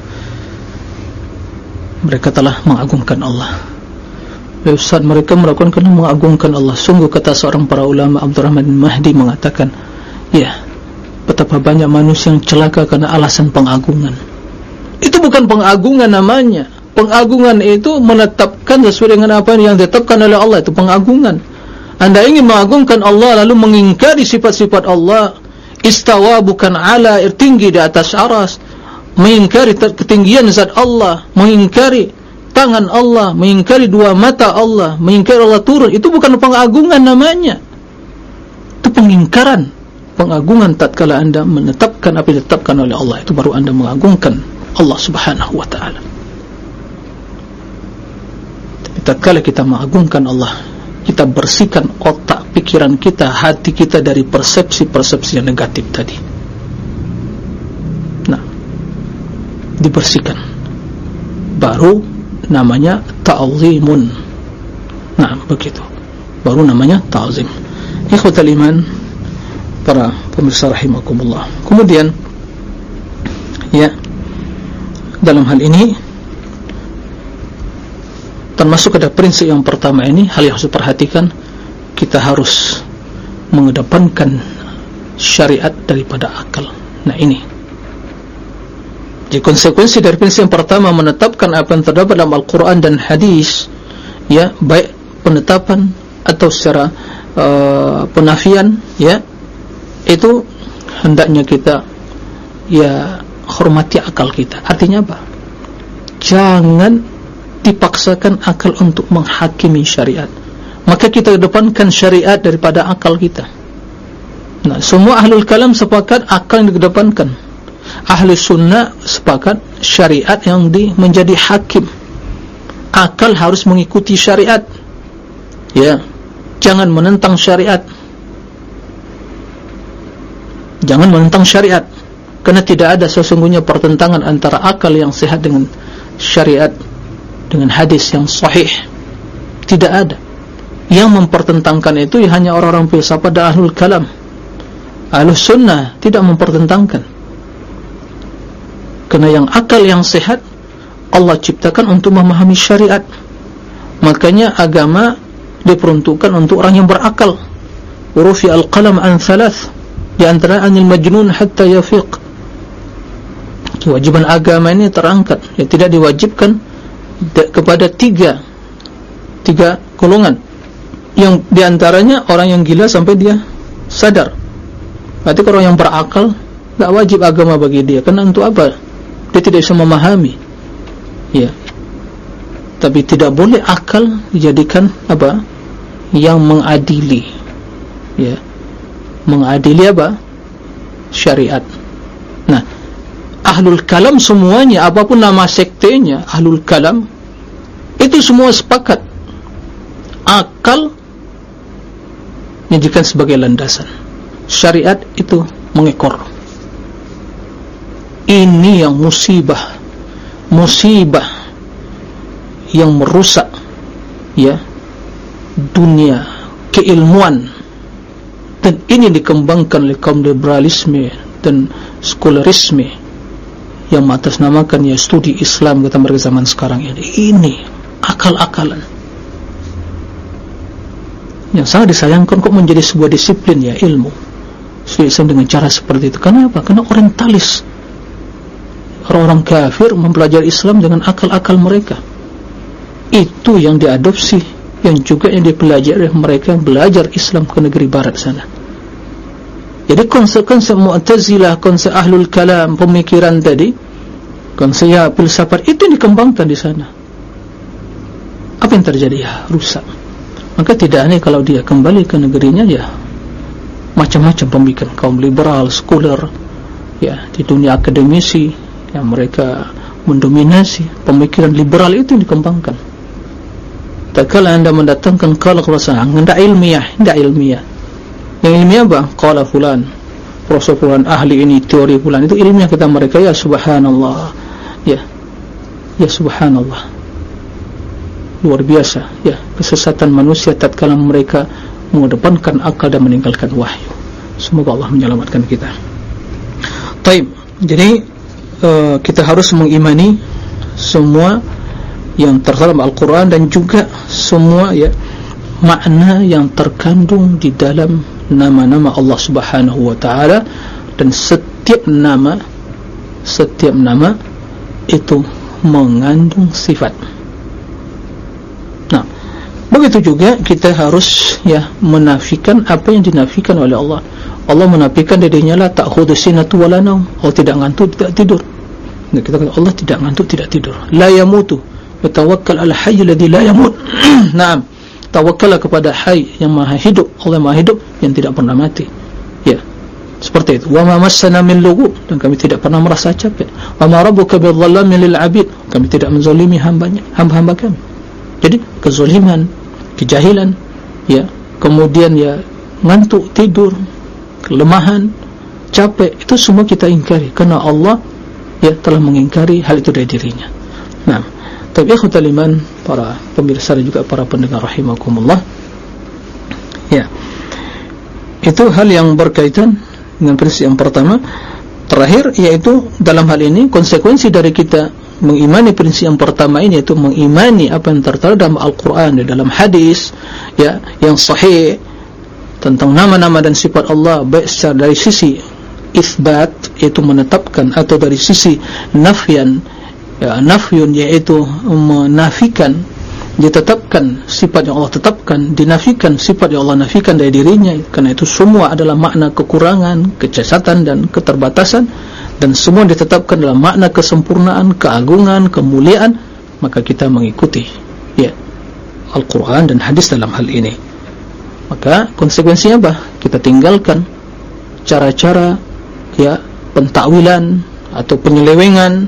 Mereka telah mengagungkan Allah Ya Ustaz mereka melakukan kerana mengagungkan Allah. Sungguh kata seorang para ulama Abdurrahman bin Mahdi mengatakan Ya Betapa banyak manusia yang celaka kerana alasan pengagungan. Itu bukan pengagungan namanya. Pengagungan itu menetapkan sesuai dengan apa yang ditetapkan oleh Allah. Itu pengagungan. Anda ingin mengagungkan Allah lalu mengingkari sifat-sifat Allah. Istawa bukan ala tinggi di atas aras. Mengingkari ketinggian zat Allah. Mengingkari tangan Allah, mengingkari dua mata Allah, mengingkari Allah turun, itu bukan pengagungan namanya. Itu pengingkaran. Pengagungan tatkala anda menetapkan apa yang ditetapkan oleh Allah, itu baru anda mengagungkan Allah subhanahu wa ta'ala. Tapi tatkala kita mengagungkan Allah, kita bersihkan otak, pikiran kita, hati kita dari persepsi-persepsi yang negatif tadi. Nah, dibersihkan. Baru namanya ta'zimun. Nah begitu. Baru namanya ta'zim. Ikhwatal iman para pemirsa rahimakumullah. Kemudian ya dalam hal ini termasuk ada prinsip yang pertama ini hal yang harus diperhatikan kita harus mengedepankan syariat daripada akal. Nah ini jadi konsekuensi dari prinsip yang pertama menetapkan apa yang terdapat dalam Al-Quran dan Hadis, ya baik penetapan atau secara uh, penafian, ya itu hendaknya kita ya hormati akal kita. Artinya apa? Jangan dipaksakan akal untuk menghakimi syariat. Maka kita kedepankan syariat daripada akal kita. Nah, semua ahlul kalam sepakat akal yang dikedepankan ahli sunnah sepakat syariat yang di menjadi hakim. Akal harus mengikuti syariat. Ya. Jangan menentang syariat. Jangan menentang syariat. Kerana tidak ada sesungguhnya pertentangan antara akal yang sehat dengan syariat dengan hadis yang sahih. Tidak ada. Yang mempertentangkan itu hanya orang-orang filsafat dan ahlul kalam. Ahlus sunnah tidak mempertentangkan Kerana yang akal yang sehat Allah ciptakan untuk memahami syariat. Makanya agama diperuntukkan untuk orang yang berakal. Urufi al-qalam an thalath Di antara anil majnun hatta yafiq. Kewajiban agama ini terangkat. Yang tidak diwajibkan kepada tiga Tiga golongan. Yang diantaranya orang yang gila sampai dia sadar. Berarti orang yang berakal Tak wajib agama bagi dia. Kerana untuk apa? Dia tidak bisa memahami. Ya. Tapi tidak boleh akal dijadikan apa? Yang mengadili. Ya. Mengadili apa? Syariat. Nah ahlul kalam semuanya apapun nama sektenya ahlul kalam itu semua sepakat. Akal dijadikan sebagai landasan. Syariat itu mengekor ini yang musibah. Musibah yang merusak ya dunia keilmuan. Dan ini dikembangkan oleh kaum liberalisme dan sekularisme yang mengatasnamakan ya studi Islam kata mereka zaman sekarang ini. Ini akal-akalan. Yang sangat disayangkan kok menjadi sebuah disiplin ya ilmu. Studi Islam dengan cara seperti itu. Kenapa? karena orientalis orang-orang kafir mempelajari Islam dengan akal-akal mereka. Itu yang diadopsi yang juga yang dipelajari mereka yang belajar Islam ke negeri barat sana. Jadi konsep-konsep mu'tazilah konsep ahlul kalam pemikiran tadi konsep ya filsafat itu dikembangkan di sana. Apa yang terjadi? Ya rusak. Maka tidak aneh kalau dia kembali ke negerinya ya macam-macam pemikiran. Kaum liberal scholar ya di dunia akademisi yang mereka mendominasi pemikiran liberal itu dikembangkan. Tak kala anda mendatangkan kalau kerasan tidak ilmiah tidak ilmiah. Yang ilmiah apa? kala fulan profesor fulan ahli ini teori fulan itu ilmiah kata mereka ya subhanallah. Ya. Ya subhanallah. Luar biasa. Ya kesesatan manusia tatkala mereka mengedepankan akal dan meninggalkan wahyu. Semoga Allah menyelamatkan kita. Taib. Jadi uh, kita harus mengimani semua yang terdalam Al-Quran dan juga semua ya makna yang terkandung di dalam nama-nama Allah Subhanahu Wa Taala dan setiap nama setiap nama itu mengandung sifat. Nah, begitu juga kita harus ya menafikan apa yang dinafikan oleh Allah. Allah menafikan dirinya lah tak khudu sinatu wala naum. Allah tidak ngantuk tidak tidur. Dan kita kata Allah tidak ngantuk tidak tidur. La yamutu. Bertawakkal ala hayy ladhi la yamut. Naam. Tawakkal kepada hayy yang maha hidup Allah maha hidup yang tidak pernah mati. Ya. Seperti itu. Wa ma massana min lugu dan kami tidak pernah merasa capek. Wa ma rabbuka bidhallamin lil abid. Kami tidak menzalimi hambanya hamba-hamba kami. Jadi kezaliman kejahilan ya. Kemudian ya ngantuk tidur kelemahan, capek itu semua kita ingkari karena Allah ya telah mengingkari hal itu dari dirinya. Nah, tapi ikhwatul iman para pemirsa dan juga para pendengar rahimakumullah. Ya. Itu hal yang berkaitan dengan prinsip yang pertama. Terakhir yaitu dalam hal ini konsekuensi dari kita mengimani prinsip yang pertama ini yaitu mengimani apa yang tertera dalam Al-Qur'an dan dalam hadis ya yang sahih tentang nama-nama dan sifat Allah baik secara dari sisi isbat yaitu menetapkan atau dari sisi nafyan ya, nafyun yaitu menafikan ditetapkan sifat yang Allah tetapkan dinafikan sifat yang Allah nafikan dari dirinya karena itu semua adalah makna kekurangan kecacatan dan keterbatasan dan semua ditetapkan dalam makna kesempurnaan keagungan kemuliaan maka kita mengikuti ya Al-Quran dan hadis dalam hal ini maka konsekuensinya apa? kita tinggalkan cara-cara ya pentakwilan atau penyelewengan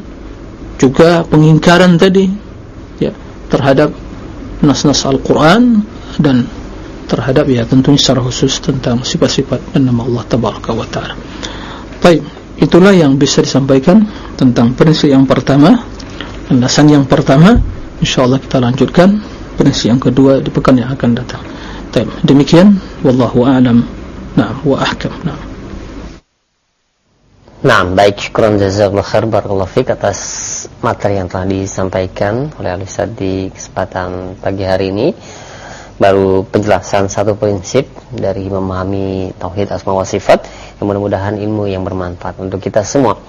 juga pengingkaran tadi ya terhadap nas-nas Al-Quran dan terhadap ya tentunya secara khusus tentang sifat-sifat dan nama Allah Tabaraka wa Ta'ala. Baik itulah yang bisa disampaikan tentang prinsip yang pertama landasan yang pertama. insyaAllah kita lanjutkan prinsip yang kedua di pekan yang akan datang Taib. Demikian wallahu a'lam. Naam wa ahkam. Naam. Nah, baik syukran jazakallahu khair barakallahu fik atas materi yang telah disampaikan oleh Alisa di kesempatan pagi hari ini. Baru penjelasan satu prinsip dari memahami tauhid asma wa sifat yang mudah-mudahan ilmu yang bermanfaat untuk kita semua.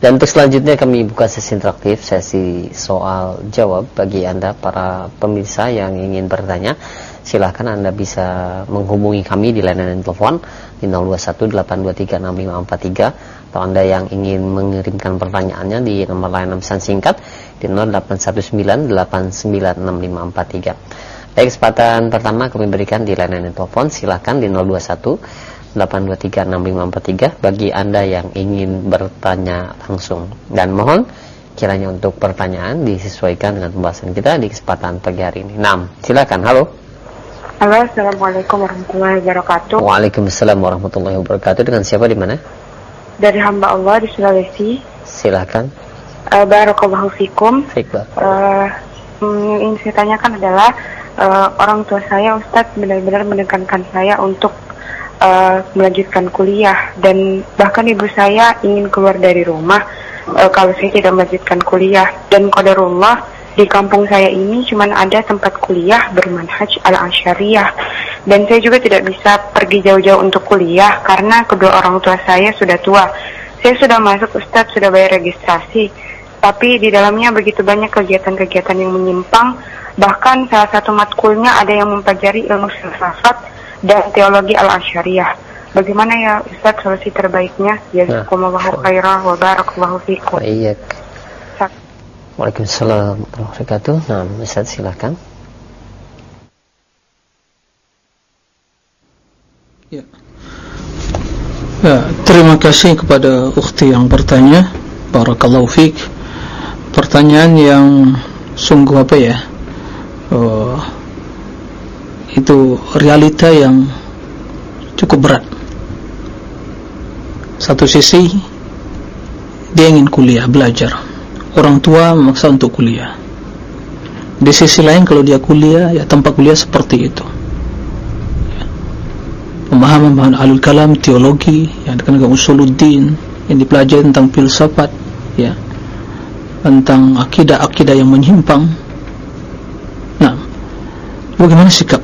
Dan untuk selanjutnya kami buka sesi interaktif, sesi soal jawab bagi Anda para pemirsa yang ingin bertanya silahkan Anda bisa menghubungi kami di layanan telepon di 0218236543 atau Anda yang ingin mengirimkan pertanyaannya di nomor layanan pesan singkat di 0819896543. Baik, kesempatan pertama kami berikan di layanan telepon silahkan di 021 8236543 bagi Anda yang ingin bertanya langsung dan mohon kiranya untuk pertanyaan disesuaikan dengan pembahasan kita di kesempatan pagi hari ini. 6. Silakan. Halo. Halo, Assalamualaikum warahmatullahi wabarakatuh. Waalaikumsalam warahmatullahi wabarakatuh. Dengan siapa di mana? Dari hamba Allah di Sulawesi. Silakan. Uh, Barakallahu fikum. Baik, uh, Yang saya tanyakan adalah uh, orang tua saya Ustadz benar-benar menekankan saya untuk uh, melanjutkan kuliah dan bahkan ibu saya ingin keluar dari rumah uh, kalau saya tidak melanjutkan kuliah dan qadarullah di kampung saya ini cuma ada tempat kuliah bermanhaj al-asyariah dan saya juga tidak bisa pergi jauh-jauh untuk kuliah karena kedua orang tua saya sudah tua saya sudah masuk Ustadz sudah bayar registrasi tapi di dalamnya begitu banyak kegiatan-kegiatan yang menyimpang bahkan salah satu matkulnya ada yang mempelajari ilmu filsafat dan teologi al-asyariah bagaimana ya Ustaz solusi terbaiknya? Jazakumullahu khairah wa barakallahu fikum. Iya. Waalaikumsalam warahmatullahi wabarakatuh. Nah, Ustaz silakan. Ya. ya. Terima kasih kepada ukhti yang bertanya. Barakallahu fiik. Pertanyaan yang sungguh apa ya? Uh, itu realita yang cukup berat. Satu sisi dia ingin kuliah, belajar. Orang tua memaksa untuk kuliah. Di sisi lain kalau dia kuliah, ya tanpa kuliah seperti itu pemahaman-pemahaman alul kalam teologi yang dikenal usuluddin yang dipelajari tentang filsafat ya tentang akidah-akidah yang menyimpang nah bagaimana sikap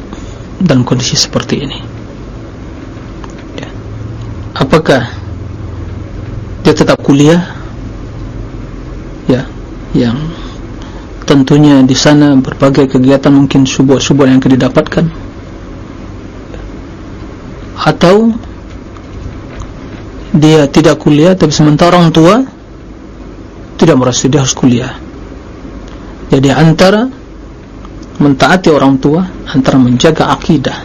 dalam kondisi seperti ini ya. apakah dia tetap kuliah yang tentunya di sana berbagai kegiatan mungkin subuh-subuh yang akan didapatkan. Atau dia tidak kuliah tapi sementara orang tua tidak merasa dia harus kuliah. Jadi antara mentaati orang tua antara menjaga akidah.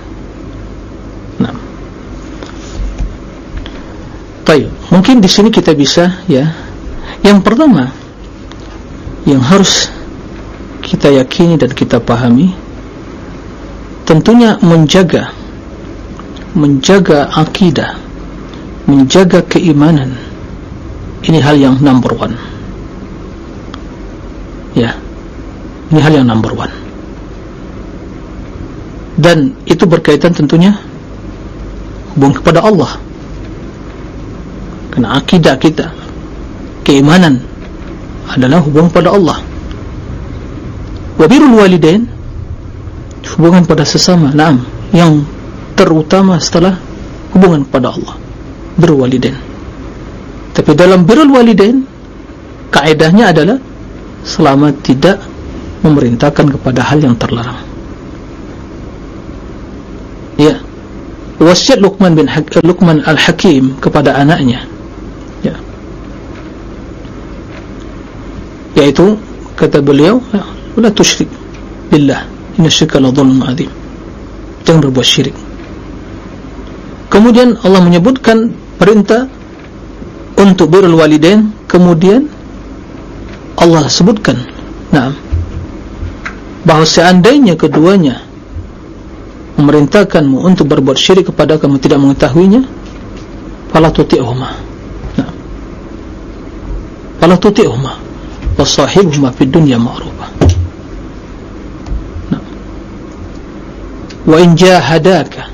Nah. Baik mungkin di sini kita bisa ya. Yang pertama yang harus kita yakini dan kita pahami tentunya menjaga menjaga akidah menjaga keimanan ini hal yang number one. Ya ini hal yang number one. Dan itu berkaitan tentunya hubung kepada Allah. Karena akidah kita keimanan adalah hubung pada Allah. Wabirul walidain hubungan pada sesama naam yang terutama setelah hubungan kepada Allah berwalidain tapi dalam birul walidain kaedahnya adalah selama tidak memerintahkan kepada hal yang terlarang. Ya. Wasiat Luqman bin Luqman al-Hakim kepada anaknya yaitu kata beliau la tusyrik billah. Inna syirka la dhulmun adzim jangan berbuat syirik. Kemudian Allah menyebutkan perintah untuk birrul walidain, kemudian Allah sebutkan, nah, bahawa seandainya keduanya memerintahkanmu untuk berbuat syirik kepada kamu tidak mengetahuinya, fala tuti'huma. Nah. Fala tuti'huma wa sahibhuma fid dunya ma'rufa. Wa in jahadaka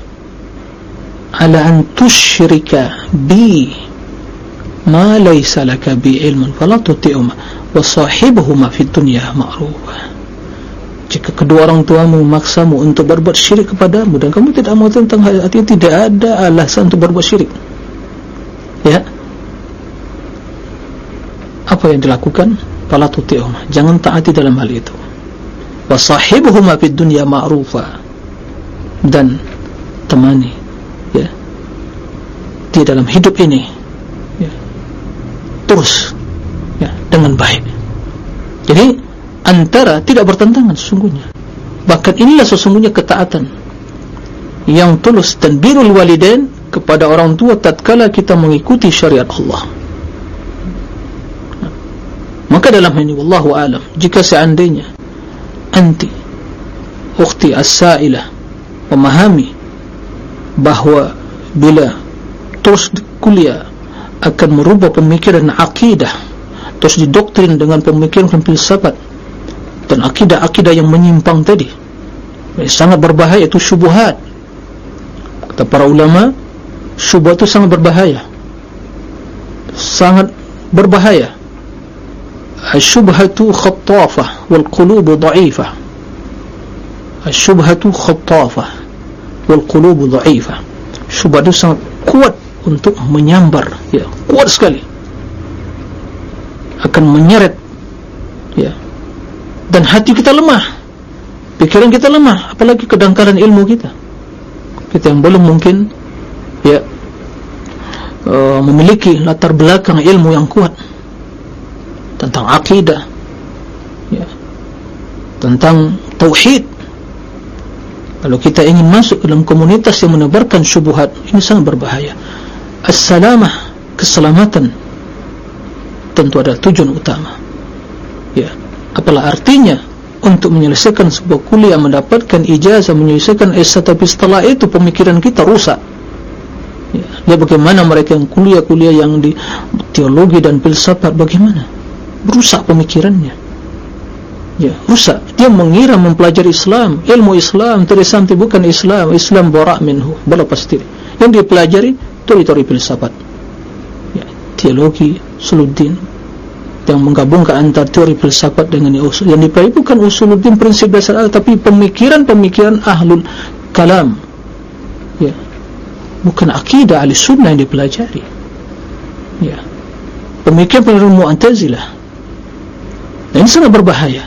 ala an tusyrika bi ma laysa laka bi ilmun fala tuti'uma wa sahibuhuma fid dunya ma'rufa. Jika kedua orang tuamu memaksamu untuk berbuat syirik kepadamu dan kamu tidak mau tentang hal itu tidak ada alasan untuk berbuat syirik. Ya? Apa yang dilakukan fala tuti'uma jangan taati dalam hal itu. Wa sahibuhuma fid dunya ma'rufa. Dan temani ya di dalam hidup ini ya, terus ya, dengan baik. Jadi antara tidak bertentangan sesungguhnya. Bahkan inilah sesungguhnya ketaatan yang tulus dan birul walidain kepada orang tua tatkala kita mengikuti syariat Allah maka dalam ini wallahu alam jika seandainya anti ukhti as-sa'ilah memahami bahawa bila terus kuliah akan merubah pemikiran akidah terus didoktrin dengan pemikiran filsafat dan akidah-akidah yang menyimpang tadi sangat berbahaya itu syubhat. Kata para ulama syubhat itu sangat berbahaya. Sangat berbahaya syubhatu khattafah wal qulubu da'ifah syubhatu khattafah wal qulubu dha'ifah syubhat itu sangat kuat untuk menyambar. Ya kuat sekali. Akan menyeret. Ya. Dan hati kita lemah. Pikiran kita lemah. Apalagi kedangkalan ilmu kita. Kita yang belum mungkin ya uh, memiliki latar belakang ilmu yang kuat tentang akidah ya. Tentang tauhid. Kalau kita ingin masuk dalam komunitas yang menebarkan syubhat ini sangat berbahaya. As-salamah keselamatan tentu ada tujuan utama. Ya. Apalah artinya untuk menyelesaikan sebuah kuliah mendapatkan ijazah menyelesaikan S1 tapi setelah itu pemikiran kita rusak ya, ya bagaimana mereka yang kuliah-kuliah yang di teologi dan filsafat bagaimana rusak pemikirannya. Ya rusak. Dia mengira mempelajari Islam ilmu Islam teresanti bukan Islam Islam borak minhu bala pasti yang dia pelajari teori-teori filsafat. Ya teologi suluddin yang menggabungkan antara teori filsafat dengan usul. Yang dipelajari bukan usuluddin prinsip dasar tapi pemikiran-pemikiran ahlul kalam. Ya bukan akidah ahli sunnah yang dipelajari. Ya pemikiran-pemikiran mu'tazilah ini sangat berbahaya.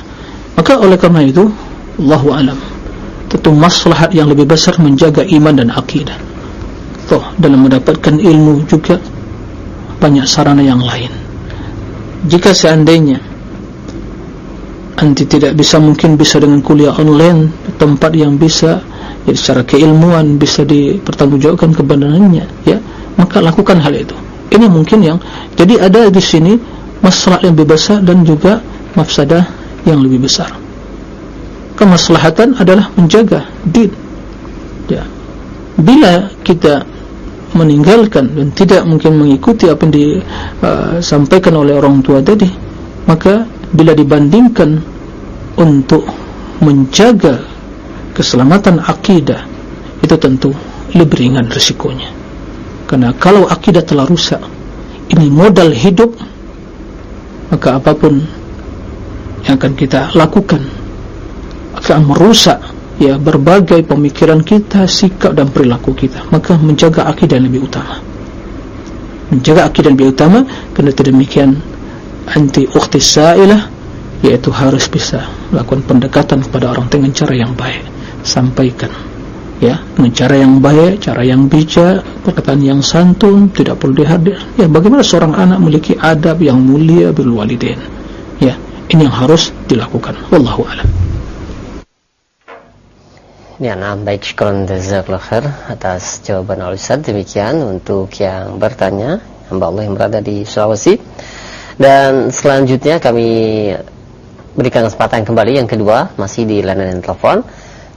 Maka oleh karena itu Allahu alam tentu maslahat yang lebih besar menjaga iman dan akidah. Toh dalam mendapatkan ilmu juga banyak sarana yang lain. Jika seandainya anti tidak bisa mungkin bisa dengan kuliah online tempat yang bisa ya secara keilmuan bisa dipertanggungjawabkan kebenarannya ya maka lakukan hal itu. Ini mungkin yang jadi ada di sini masalah yang lebih besar dan juga mafsadah yang lebih besar. Kemaslahatan adalah menjaga din. Ya. Bila kita meninggalkan dan tidak mungkin mengikuti apa yang disampaikan uh, oleh orang tua tadi maka bila dibandingkan untuk menjaga keselamatan akidah itu tentu lebih ringan risikonya. Karena kalau akidah telah rusak ini modal hidup maka apapun yang akan kita lakukan akan merusak ya berbagai pemikiran kita, sikap dan perilaku kita. Maka menjaga akidah lebih utama. Menjaga akidah lebih utama kerana demikian anti ukhti sa'ilah yaitu harus bisa melakukan pendekatan kepada orang dengan cara yang baik. Sampaikan ya dengan cara yang baik, cara yang bijak, perkataan yang santun, tidak perlu dihadir. Ya bagaimana seorang anak memiliki adab yang mulia bil walidain. Ya, ini yang harus dilakukan. Wallahu a'lam. Ya, nah, baik syukran jazakallahu khair atas jawaban Al Ustaz. Demikian untuk yang bertanya, hamba Allah yang berada di Sulawesi. Dan selanjutnya kami berikan kesempatan kembali yang kedua masih di layanan telepon.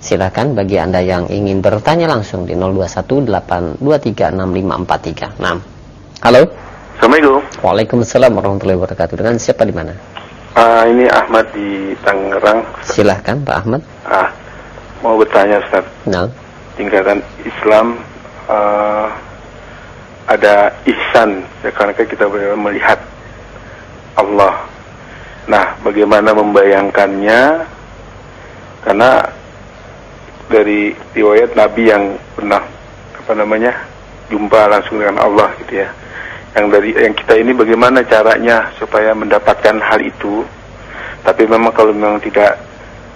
Silakan bagi Anda yang ingin bertanya langsung di 0218236543. Nah. Halo. Assalamualaikum. Waalaikumsalam warahmatullahi wabarakatuh. Dengan siapa di mana? Uh, ini Ahmad di Tangerang. Silahkan Pak Ahmad. Ah, mau bertanya Ustaz. Nah. Tingkatan Islam uh, ada ihsan ya karena kita melihat Allah. Nah, bagaimana membayangkannya? Karena dari riwayat Nabi yang pernah apa namanya jumpa langsung dengan Allah gitu ya. Yang dari yang kita ini bagaimana caranya supaya mendapatkan hal itu? Tapi memang kalau memang tidak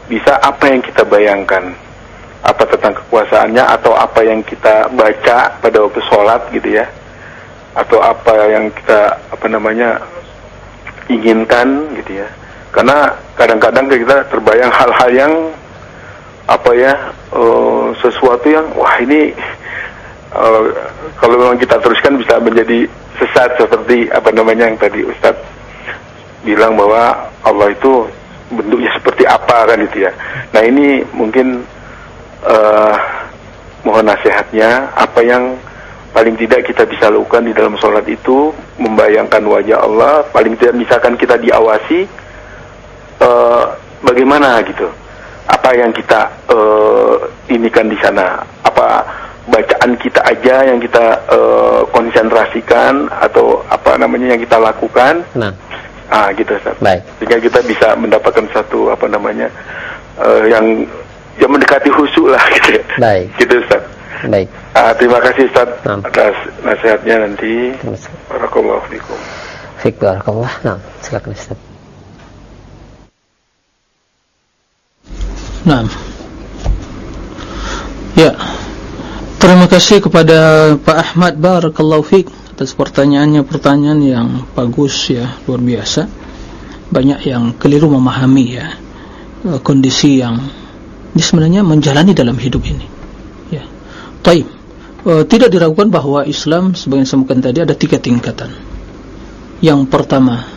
bisa apa yang kita bayangkan? Apa tentang kekuasaannya atau apa yang kita baca pada waktu sholat gitu ya? Atau apa yang kita apa namanya inginkan gitu ya? Karena kadang-kadang kita terbayang hal-hal yang apa ya uh, sesuatu yang wah ini uh, kalau memang kita teruskan bisa menjadi sesat seperti apa namanya yang tadi Ustadz bilang bahwa Allah itu bentuknya seperti apa kan itu ya. Nah ini mungkin uh, mohon nasihatnya apa yang paling tidak kita bisa lakukan di dalam sholat itu membayangkan wajah Allah paling tidak misalkan kita diawasi uh, bagaimana gitu apa yang kita uh, inikan di sana apa bacaan kita aja yang kita uh, konsentrasikan atau apa namanya yang kita lakukan nah Ah gitu Ustaz. Baik. Sehingga kita bisa mendapatkan satu apa namanya uh, yang yang mendekati khusyuk lah gitu. Baik. Gitu Ustaz. Baik. Ah terima kasih Ustaz nah. atas nasihatnya nanti. Barakallahu fikum. Fik barakallah. Nah, silakan Ustaz. Nah. Ya. Terima kasih kepada Pak Ahmad Barakallahu Fik atas pertanyaannya pertanyaan yang bagus ya luar biasa. Banyak yang keliru memahami ya uh, kondisi yang ini sebenarnya menjalani dalam hidup ini. Ya. Taib. Uh, tidak diragukan bahwa Islam sebagai sebutkan tadi ada tiga tingkatan. Yang pertama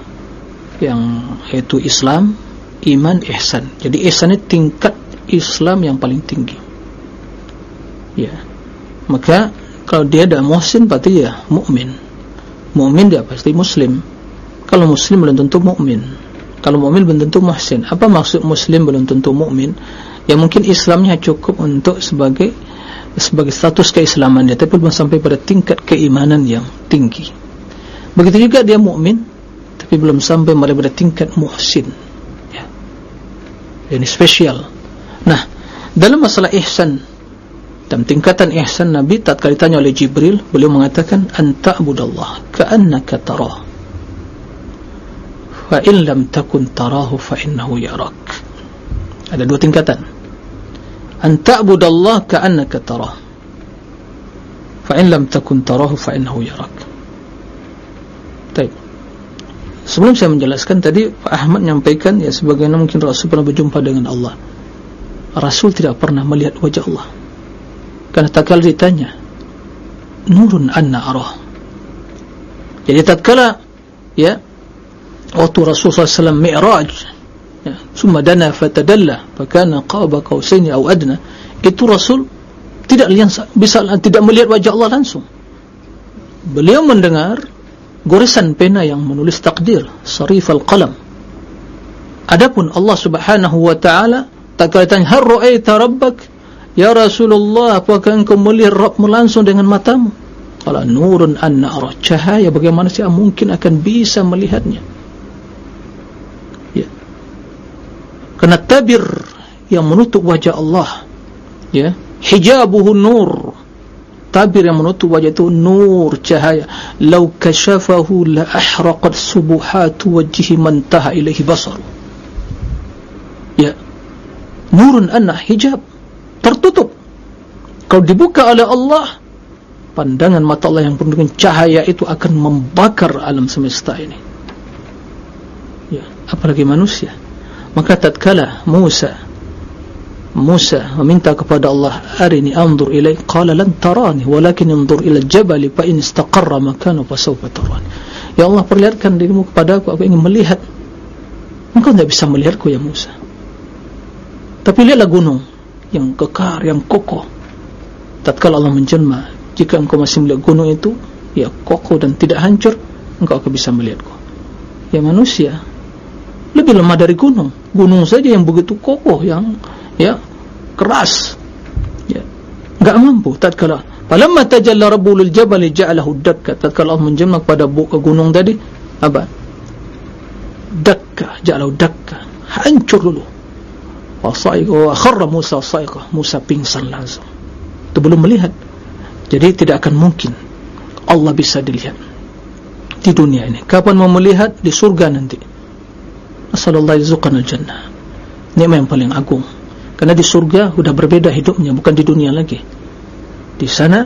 yang yaitu Islam iman ihsan. Jadi ihsan itu tingkat Islam yang paling tinggi. Ya maka kalau dia ada muhsin berarti ya mukmin. Mukmin dia pasti muslim. Kalau muslim belum tentu mukmin. Kalau mukmin belum tentu muhsin. Apa maksud muslim belum tentu mukmin? Ya mungkin Islamnya cukup untuk sebagai sebagai status keislaman dia. Tapi belum sampai pada tingkat keimanan yang tinggi. Begitu juga dia mukmin tapi belum sampai pada tingkat muhsin. Ya. Ini spesial nah dalam masalah ihsan dalam tingkatan ihsan Nabi tatkala ditanya oleh Jibril beliau mengatakan anta budallah ka'annaka tarah. Fa in lam takun tarahu fa innahu yarak. Ada dua tingkatan. Anta budallah ka'annaka tarah. Fa in lam takun tarahu fa innahu yarak. Baik. Sebelum saya menjelaskan tadi Pak Ahmad menyampaikan ya sebagaimana mungkin Rasul pernah berjumpa dengan Allah. Rasul tidak pernah melihat wajah Allah Karena tatkala ditanya Nurun anna arah? Jadi tatkala Ya Waktu Rasulullah SAW mi'raj ya, Summa dana fatadalla Fakana qawba qawsaini au adna Itu Rasul Tidak bisa tidak melihat wajah Allah langsung. Beliau mendengar Goresan pena yang menulis takdir Sarif al-qalam. Adapun Allah subhanahu wa ta'ala Tatkala ditanya Har ru'aita rabbak Ya Rasulullah, apakah engkau melihat Rabbmu langsung dengan matamu? Kalau nurun anna arah cahaya, bagaimana saya mungkin akan bisa melihatnya? Ya. Kerana tabir yang menutup wajah Allah, ya, hijabuhu nur. Tabir yang menutup wajah itu nur cahaya. Lau kashafahu la ahraqat subuhatu wajhi man taha ilaihi basar. Ya. Nurun anna hijab tertutup. Kalau dibuka oleh Allah pandangan mata Allah yang penuh dengan cahaya itu akan membakar alam semesta ini. Ya apalagi manusia. Maka tatkala Musa Musa meminta kepada Allah arini anzur ilai? Qala lan tarani walakin anzur ila jabal fa in istaqarra makanu fa sawfa tarani. Ya Allah perlihatkan dirimu kepada aku aku ingin melihat. Engkau tidak bisa melihatku ya Musa. Tapi lihatlah gunung yang kekar, yang kokoh. Tatkala Allah menjelma jika engkau masih melihat gunung itu ya kokoh dan tidak hancur engkau akan bisa melihatku ya manusia lebih lemah dari gunung. Gunung saja yang begitu kokoh yang ya keras. Ya enggak mampu. Tatkala falamma tajalla rabbul jabal ja'alahu dakka. Tatkala Allah menjelma kepada gunung tadi apa? Dakka ja'alahu dakka. Hancur dulu kharra Musa saiqah Musa pingsan langsung. Itu belum melihat. Jadi tidak akan mungkin Allah bisa dilihat di dunia ini. Kapan mau melihat? Di surga nanti. Asallallahu yuzuqan al-jannah nikmat yang paling agung. Karena di surga sudah berbeda hidupnya bukan di dunia lagi. Di sana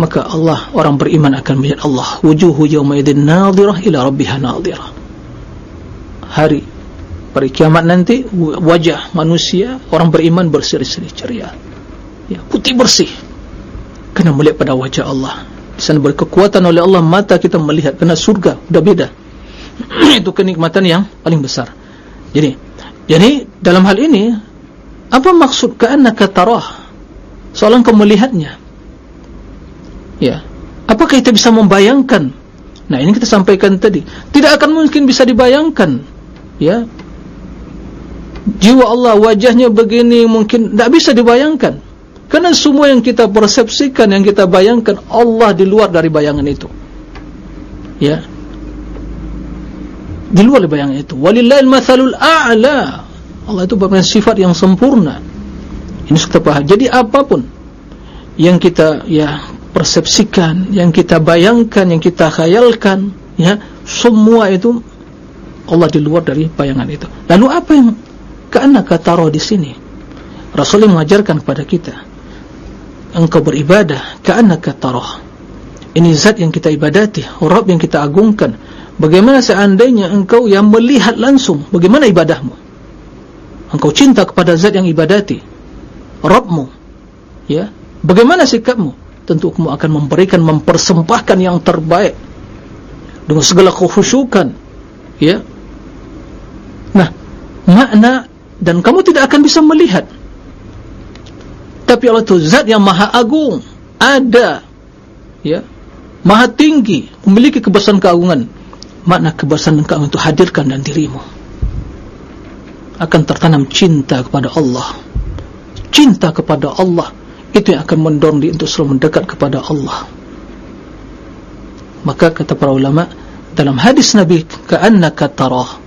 maka Allah orang beriman akan melihat Allah. Wujuhu yawma idin nadhirah ila rabbiha nadhirah. Hari pada kiamat nanti wajah manusia orang beriman berseri-seri ceria. Ya putih bersih. Kena melihat pada wajah Allah. Di sana berkekuatan oleh Allah mata kita melihat kena surga. Sudah beda. Itu kenikmatan yang paling besar. Jadi jadi dalam hal ini apa maksud ka'annaka tarah? Soalan kau melihatnya. Ya. Apakah kita bisa membayangkan? Nah ini kita sampaikan tadi. Tidak akan mungkin bisa dibayangkan. Ya jiwa Allah wajahnya begini mungkin tidak bisa dibayangkan. Karena semua yang kita persepsikan yang kita bayangkan Allah di luar dari bayangan itu. Ya. Di luar dari bayangan itu. Walillahil mathalul a'la. Allah itu bermain sifat yang sempurna. Ini paham jadi apapun yang kita ya persepsikan yang kita bayangkan yang kita khayalkan ya semua itu Allah di luar dari bayangan itu. Lalu apa yang karena kata roh di sini. Rasulullah mengajarkan kepada kita. Engkau beribadah karena kata roh ini zat yang kita ibadati Rabb yang kita agungkan. Bagaimana seandainya engkau yang melihat langsung bagaimana ibadahmu? Engkau cinta kepada zat yang ibadati Rabbmu ya? Bagaimana sikapmu? Tentu kamu akan memberikan mempersembahkan yang terbaik. Dengan segala kekhusyukan ya? Nah makna dan kamu tidak akan bisa melihat. Tapi Allah itu zat yang maha agung. Ada. Ya. Maha tinggi. Memiliki kebesaran keagungan. Makna kebesaran keagungan itu hadirkan dalam dirimu. Akan tertanam cinta kepada Allah. Cinta kepada Allah. Itu yang akan mendorong dia untuk selalu mendekat kepada Allah. Maka kata para ulama dalam hadis Nabi ka'annaka tarah.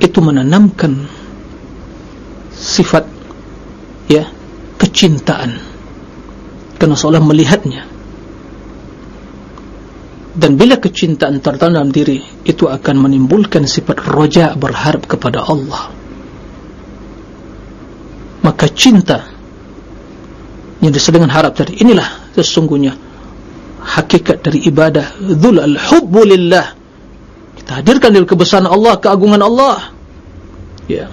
Itu menanamkan sifat ya kecintaan. Karena seolah melihatnya. Dan bila kecintaan tertanam diri itu akan menimbulkan sifat roja berharap kepada Allah. Maka cinta yang disebut dengan harap tadi inilah sesungguhnya hakikat dari ibadah dhul al-hubbu lillah. Kita hadirkan dari kebesaran Allah keagungan Allah. Ya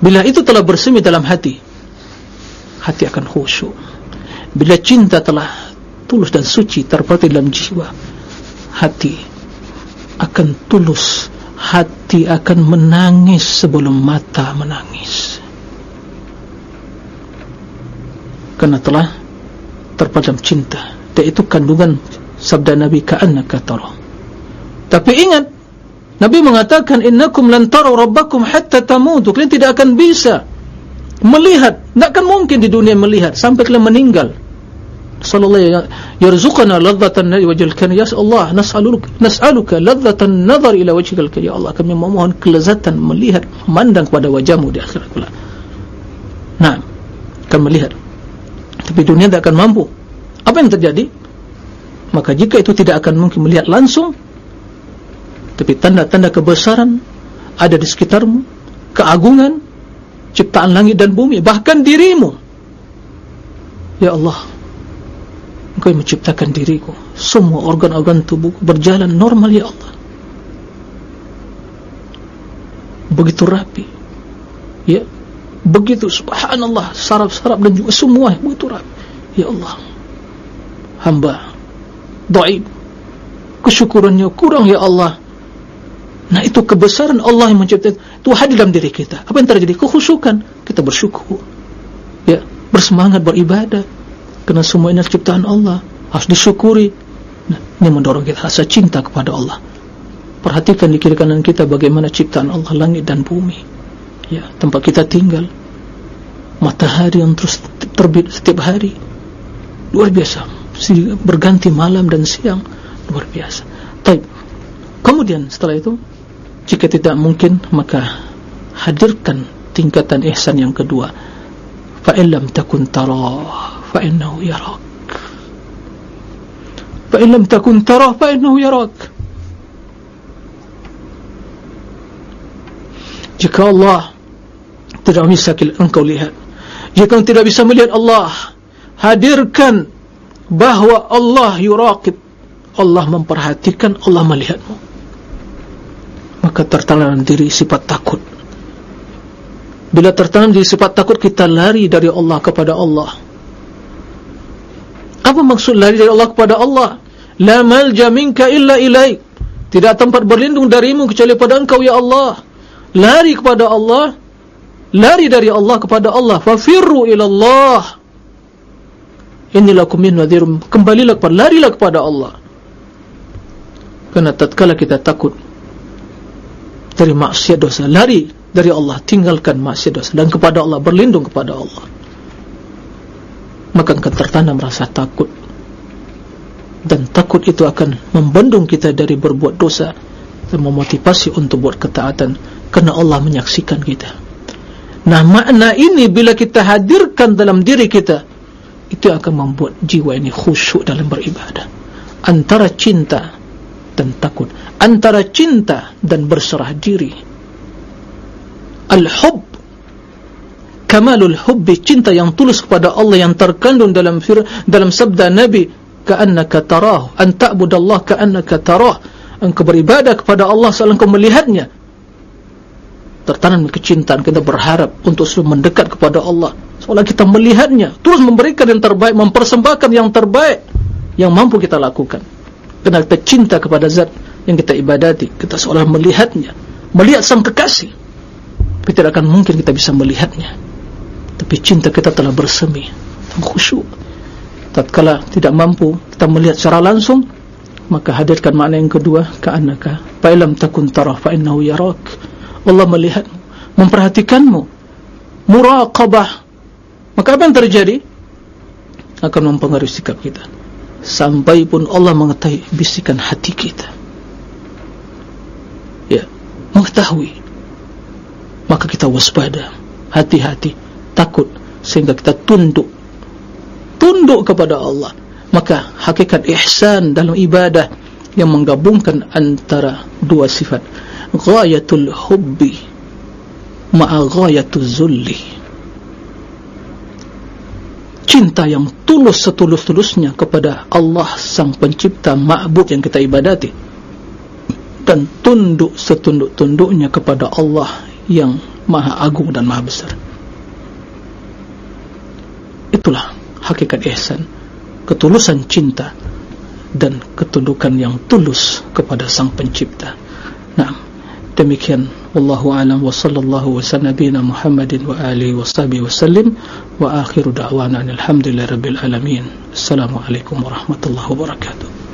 bila itu telah bersemi dalam hati hati akan khusyuk. Bila cinta telah tulus dan suci terpatih dalam jiwa hati akan tulus hati akan menangis sebelum mata menangis. Karena telah terpadam cinta dan itu kandungan sabda Nabi ka'annaka tara tapi ingat Nabi mengatakan innakum lan taru rabbakum hatta tamutu. Kalian tidak akan bisa melihat tidak akan mungkin di dunia melihat sampai kalian meninggal. Sallallahu ya yarzuqana ladzatan wajhil karim. Ya Allah nas'aluka nas'aluka ladzatan nazar ila wajhil karim. Ya Allah kami memohon kelezatan melihat memandang kepada wajahmu di akhirat kelak. Nah akan melihat. Tapi dunia tidak akan mampu. Apa yang terjadi? Maka jika itu tidak akan mungkin melihat langsung tapi tanda-tanda kebesaran ada di sekitarmu. Keagungan ciptaan langit dan bumi bahkan dirimu. Ya Allah engkau yang menciptakan diriku. Semua organ-organ tubuhku berjalan normal ya Allah. Begitu rapi. Ya begitu subhanallah saraf-saraf dan juga semua begitu rapi. Ya Allah hamba daib kesyukurannya kurang ya Allah nah itu kebesaran Allah yang menciptakan itu hadir dalam diri kita. Apa yang terjadi? Kehusukan kita bersyukur. Ya bersemangat beribadah. Kerana semua ini ciptaan Allah. Harus disyukuri. Nah, ini mendorong kita rasa cinta kepada Allah. Perhatikan di kiri kanan kita bagaimana ciptaan Allah langit dan bumi. Ya tempat kita tinggal. Matahari yang terus terbit setiap hari. Luar biasa. Berganti malam dan siang. Luar biasa. Taib. kemudian setelah itu jika tidak mungkin maka hadirkan tingkatan ihsan yang kedua. Fa'illam takun tara fa'innahu yarak. Fa'illam takun tara fa'innahu yarak. Jika Allah tidak bisa engkau lihat. Jika engkau tidak bisa melihat Allah hadirkan bahawa Allah yuraqib. Allah memperhatikan Allah melihatmu maka tertanam diri sifat takut. Bila tertanam diri sifat takut kita lari dari Allah kepada Allah. Apa maksud lari dari Allah kepada Allah? La malja minka illa ilaik. Tidak tempat berlindung darimu kecuali pada engkau ya Allah. Lari kepada Allah. Lari dari Allah kepada Allah. Fafirru ilallah. Inilah kumin nadhirum kembalilah kepada larilah kepada Allah. Kerana tatkala kita takut dari maksiat dosa. Lari dari Allah. Tinggalkan maksiat dosa. Dan kepada Allah. Berlindung kepada Allah. Maka akan tertanam rasa takut. Dan takut itu akan membendung kita dari berbuat dosa. Dan memotivasi untuk buat ketaatan. Kerana Allah menyaksikan kita. Nah makna ini bila kita hadirkan dalam diri kita Itu akan membuat jiwa ini khusyuk dalam beribadah. Antara cinta dan takut Antara cinta dan berserah diri. Al-hub Kamalul hubbi Cinta yang tulus kepada Allah Yang terkandung dalam fir dalam sabda Nabi ka'annaka tarah an ta'budallah ka'annaka tarah. Engkau beribadah kepada Allah seolah engkau melihatnya. Tertanam kecintaan kita berharap untuk selalu mendekat kepada Allah. Seolah kita melihatnya terus memberikan yang terbaik mempersembahkan yang terbaik yang mampu kita lakukan kerana kita cinta kepada zat yang kita ibadati. Kita seolah melihatnya. Melihat sang kekasih. Tapi tidak akan mungkin kita bisa melihatnya. Tapi cinta kita telah bersemi. Khusyuk. Tatkala tidak mampu kita melihat secara langsung maka hadirkan makna yang kedua ka'annaka fa'ilam takun tarah fa'innahu yarak. Allah melihat memperhatikanmu. Muraqabah. Maka apa yang terjadi? Akan mempengaruhi sikap kita sampai pun Allah mengetahui bisikan hati kita. Ya mengetahui. Maka kita waspada hati-hati takut sehingga kita tunduk. Tunduk kepada Allah. Maka hakikat ihsan dalam ibadah yang menggabungkan antara dua sifat. Ghayatul hubbi ma'a ghayatul zulli cinta yang tulus setulus-tulusnya kepada Allah sang pencipta ma'bud yang kita ibadati. Dan tunduk setunduk-tunduknya kepada Allah yang maha agung dan maha besar. Itulah hakikat ihsan ketulusan cinta dan ketundukan yang tulus kepada sang pencipta. Nah demikian. Wallahu alam. Wa sallallahu wa sallabina muhammadin wa alihi wa sahbihi wa sallim. Wa akhiru da'wana alhamdulillahi rabbil alamin. Assalamualaikum warahmatullahi wabarakatuh